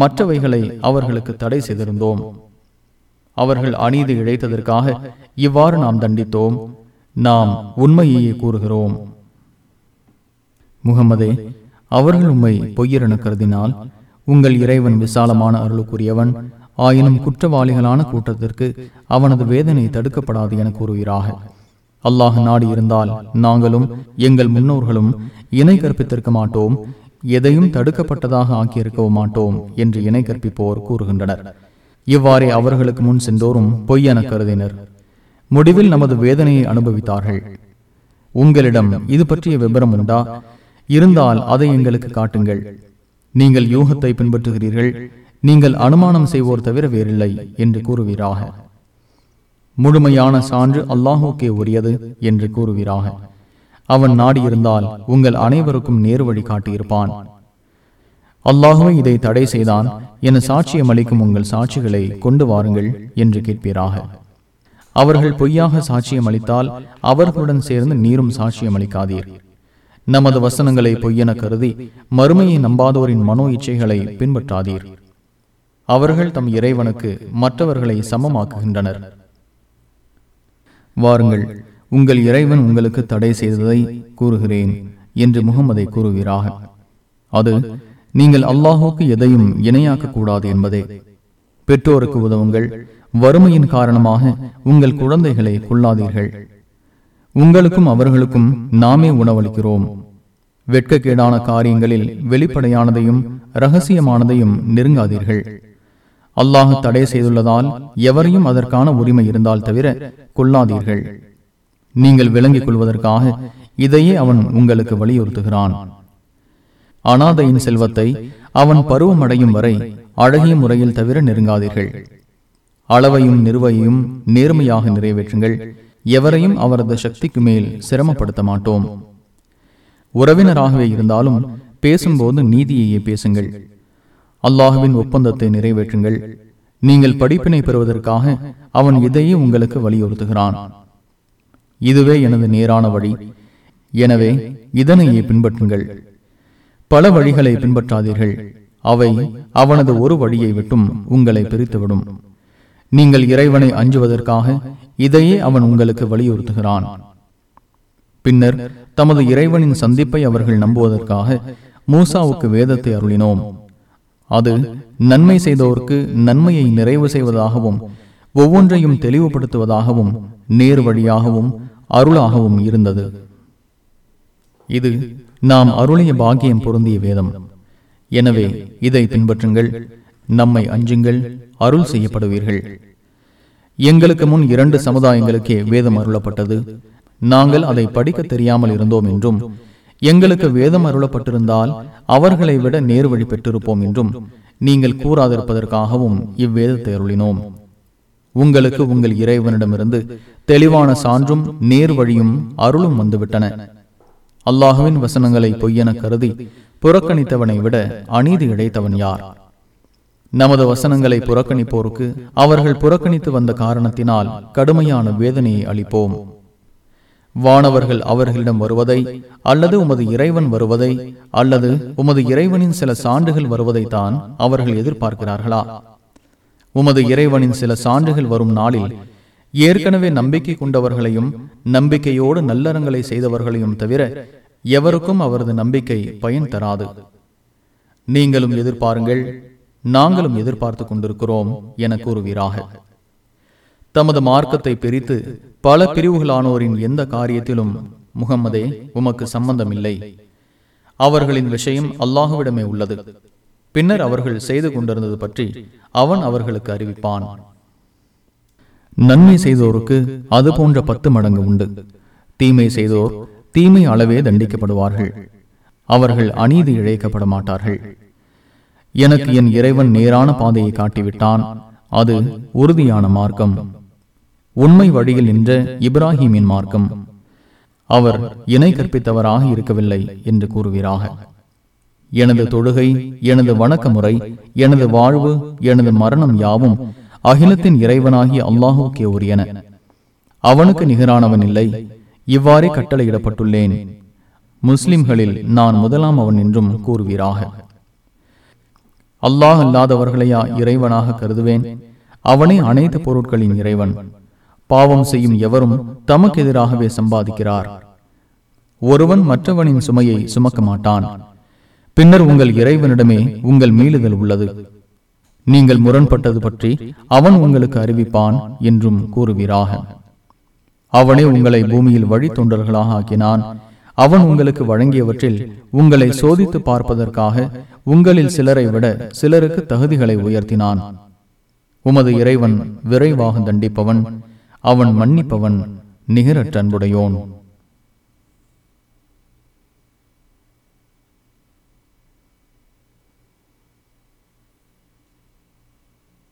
மற்றவைகளை அவர்களுக்கு தடை செய்திருந்தோம். அவர்கள் அநீதி இழைத்ததற்காக இவ்வாறு நாம் தண்டித்தோம். நாம் உண்மையையே கூறுகிறோம். முகமதே அவர்கள் உண்மை பொய்யரென கருதினால் உங்கள் இறைவன் விசாலமான அருளுக்குரியவன். ஆயினும் குற்றவாளிகளான கூட்டத்திற்கு அவனது வேதனை தடுக்கப்படாது என கூறுகிறாக அல்லாஹ் நாடி இருந்தால் நாங்களும் எங்கள் முன்னோர்களும் இணை கற்பித்திருக்க மாட்டோம் எதையும் தடுக்கப்பட்டதாக ஆக்கியிருக்கவும் மாட்டோம் என்று இணை கற்பிப்போர் கூறுகின்றனர். இவ்வாறே அவர்களுக்கு முன் சென்றோரும் பொய்யென கருதினர். முடிவில் நமது வேதனையை அனுபவித்தார்கள். உங்களிடம் இது பற்றிய விபரம் உண்டா? இருந்தால் அதை எங்களுக்கு காட்டுங்கள். நீங்கள் யூகத்தை பின்பற்றுகிறீர்கள் நீங்கள் அனுமானம் செய்வோர் தவிர வேறில்லை என்று கூறுவீராக. முழுமையான சான்று அல்லாஹுக்கே உரியது என்று கூறுவீராக. அவன் நாடியிருந்தால் உங்கள் அனைவருக்கும் நேரு வழி காட்டியிருப்பான். அல்லாஹுவை இதை தடை செய்தான் என சாட்சியம் அளிக்கும் உங்கள் சாட்சிகளை கொண்டு வாருங்கள் என்று கேட்பீராக. அவர்கள் பொய்யாக சாட்சியம் அளித்தால் அவர்களுடன் சேர்ந்து நீரும் சாட்சியம் அளிக்காதீர். நமது வசனங்களை பொய்யென கருதி மறுமையை நம்பாதோரின் மனோ இச்சைகளை பின்பற்றாதீர். அவர்கள் தம் இறைவனுக்கு மற்றவர்களை சமமாக்குகின்றனர். வாருங்கள். உங்கள் இறைவன் உங்களுக்கு தடை செய்ததை கூறுகிறேன் என்று முகமதை கூறுகிறார் அது நீங்கள் அல்லாஹுக்கு எதையும் இணையாக்க கூடாது என்பதே. பெற்றோருக்கு உதவுங்கள். வறுமையின் காரணமாக உங்கள் குழந்தைகளை கொள்ளாதீர்கள். உங்களுக்கும் அவர்களுக்கும் நாமே உணவளிக்கிறோம். வெட்கக்கேடான காரியங்களில் வெளிப்படையானதையும் ரகசியமானதையும் நெருங்காதீர்கள். அல்லாஹ் தடை செய்துள்ளதால் எவரையும் அதற்கான உரிமை இருந்தால் தவிர கொள்ளாதீர்கள். நீங்கள் விளங்கிக் கொள்வதற்காக இதையே அவன் உங்களுக்கு வலியுறுத்துகிறான். அனாதையின் செல்வத்தை அவன் பருவமடையும் வரை அழகிய முறையில் தவிர நெருங்காதீர்கள். அளவையும் நிறுவையும் நேர்மையாக நிறைவேற்றுங்கள். எவரையும் அவரது சக்திக்கு மேல் சிரமப்படுத்த மாட்டோம். உறவினராகவே இருந்தாலும் பேசும்போது நீதியையே பேசுங்கள். அல்லாஹுவின் ஒப்பந்தத்தை நிறைவேற்றுங்கள். நீங்கள் படிப்பினை பெறுவதற்காக அவன் இதையே உங்களுக்கு வலியுறுத்துகிறான். இதுவே எனது நேரான வழி. எனவே இதனையே பின்பற்றுங்கள். பல வழிகளை பின்பற்றாதீர்கள். அவை அவனது ஒரு வழியை விட்டும் உங்களை பிரித்துவிடும். நீங்கள் இறைவனை அஞ்சுவதற்காக இதையே அவன் உங்களுக்கு வலியுறுத்துகிறான். பின்னர் தமது இறைவனின் சந்திப்பை அவர்கள் நம்புவதற்காக மூசாவுக்கு வேதத்தை அருளினோம். அது நன்மை செய்தோருக்கு நன்மையை நிறைவு செய்வதாகவும் ஒவ்வொன்றையும் தெளிவுபடுத்துவதாகவும் நேர் வழியாகவும் அருளாகவும் இருந்தது. இது நாம் அருளைய பாக்கியம் பொருந்திய வேதம். எனவே இதை பின்பற்றுங்கள் நம்மை அஞ்சுங்கள் அருள் செய்யப்படுவீர்கள். எங்களுக்கு முன் இரண்டு சமுதாயங்களுக்கே வேதம் அருளப்பட்டது. நாங்கள் அதை படிக்க தெரியாமல் இருந்தோம் என்றும் எங்களுக்கு வேதம் அருளப்பட்டிருந்தால் அவர்களை விட நேர் வழி பெற்றிருப்போம் என்றும் நீங்கள் கூறாதிருப்பதற்காகவும் இவ்வேதத்தை அருளினோம். உங்களுக்கு உங்கள் இறைவனிடமிருந்து தெளிவான சான்றும் நேர் வழியும் அருளும் வந்துவிட்டன. அல்லாஹுவின் வசனங்களை பொய்யென கருதி புறக்கணித்தவனை விட அநீதி இழைத்தவன் யார்? நமது வசனங்களை புறக்கணிப்போருக்கு அவர்கள் புறக்கணித்து வந்த காரணத்தினால் கடுமையான வேதனையை அளிப்போம். வானவர்கள் அவர்களிடம் வருவதை அல்லது உமது இறைவன் வருவதை அல்லது உமது இறைவனின் சில சான்றுகள் வருவதைத்தான் அவர்கள் எதிர்பார்க்கிறார்களா? உமது இறைவனின் சில சான்றுகள் வரும் நாளில் ஏற்கனவே நம்பிக்கை கொண்டவர்களையும் நம்பிக்கையோடு நல்லறங்களை செய்தவர்களையும் தவிர எவருக்கும் அவரது நம்பிக்கை பயன் தராது. நீங்களும் எதிர்பாருங்கள் நாங்களும் எதிர்பார்த்து கொண்டிருக்கிறோம் என கூறுவீராக. தமது மார்க்கத்தை பிரித்து பல பிரிவுகளானோரின் எந்த காரியத்திலும் முகம்மதே உமக்கு சம்பந்தமில்லை. அவர்களின் விஷயம் அல்லாஹுவிடமே உள்ளது. பின்னர் அவர்கள் செய்து கொண்டிருந்தது பற்றி அவன் அவர்களுக்கு அறிவிப்பான். நன்மை செய்தோருக்கு அது போன்ற பத்து மடங்கு உண்டு. தீமை செய்தோர் தீமை அளவே தண்டிக்கப்படுவார்கள். அவர்கள் அநீதி இழைக்கப்பட மாட்டார்கள். எனக்கு என் இறைவன் நேரான பாதையை காட்டிவிட்டான். அது உறுதியான மார்க்கம். உண்மை வழியில் நின்ற இப்ராஹிமின் மார்க்கம். அவர் இணை கற்பித்தவராக இருக்கவில்லை என்று கூறுவீராக. எனது தொழுகை எனது வணக்க முறை எனது வாழ்வு எனது மரணம் யாவும் அகிலத்தின் இறைவனாகி அல்லாஹுக்கே உரியன. அவனுக்கு நிகரானவன் இல்லை. இவ்வாறே கட்டளையிடப்பட்டுள்ளேன். முஸ்லிம்களில் நான் முதலாம் அவன் என்றும் கூறுவீராக. அல்லாஹ் அல்லாதவர்களையா இறைவனாக கருதுவேன்? அவனே அனைத்து பொருட்களின் இறைவன். பாவம் செய்யும் எவரும் தமக்கு எதிராகவே சம்பாதிக்கிறார். ஒருவன் மற்றவனின் சுமையை சுமக்க மாட்டான். பின்னர் உங்கள் இறைவனிடமே உங்கள் மீளுதல் உள்ளது. நீங்கள் முரண்பட்டது பற்றி அவன் உங்களுக்கு அறிவிப்பான் என்றும் கூறுவீராக. அவனே உங்களை பூமியில் வழித்தொண்டர்களாக ஆக்கினான். அவன் உங்களுக்கு வழங்கியவற்றில் உங்களை சோதித்து பார்ப்பதற்காக உங்களில் சிலரை விட சிலருக்கு தகுதிகளை உயர்த்தினான். உமது இறைவன் விரைவாக தண்டிப்பவன். அவன் மன்னிப்பவன் நிகரற்றன்புடையோன்.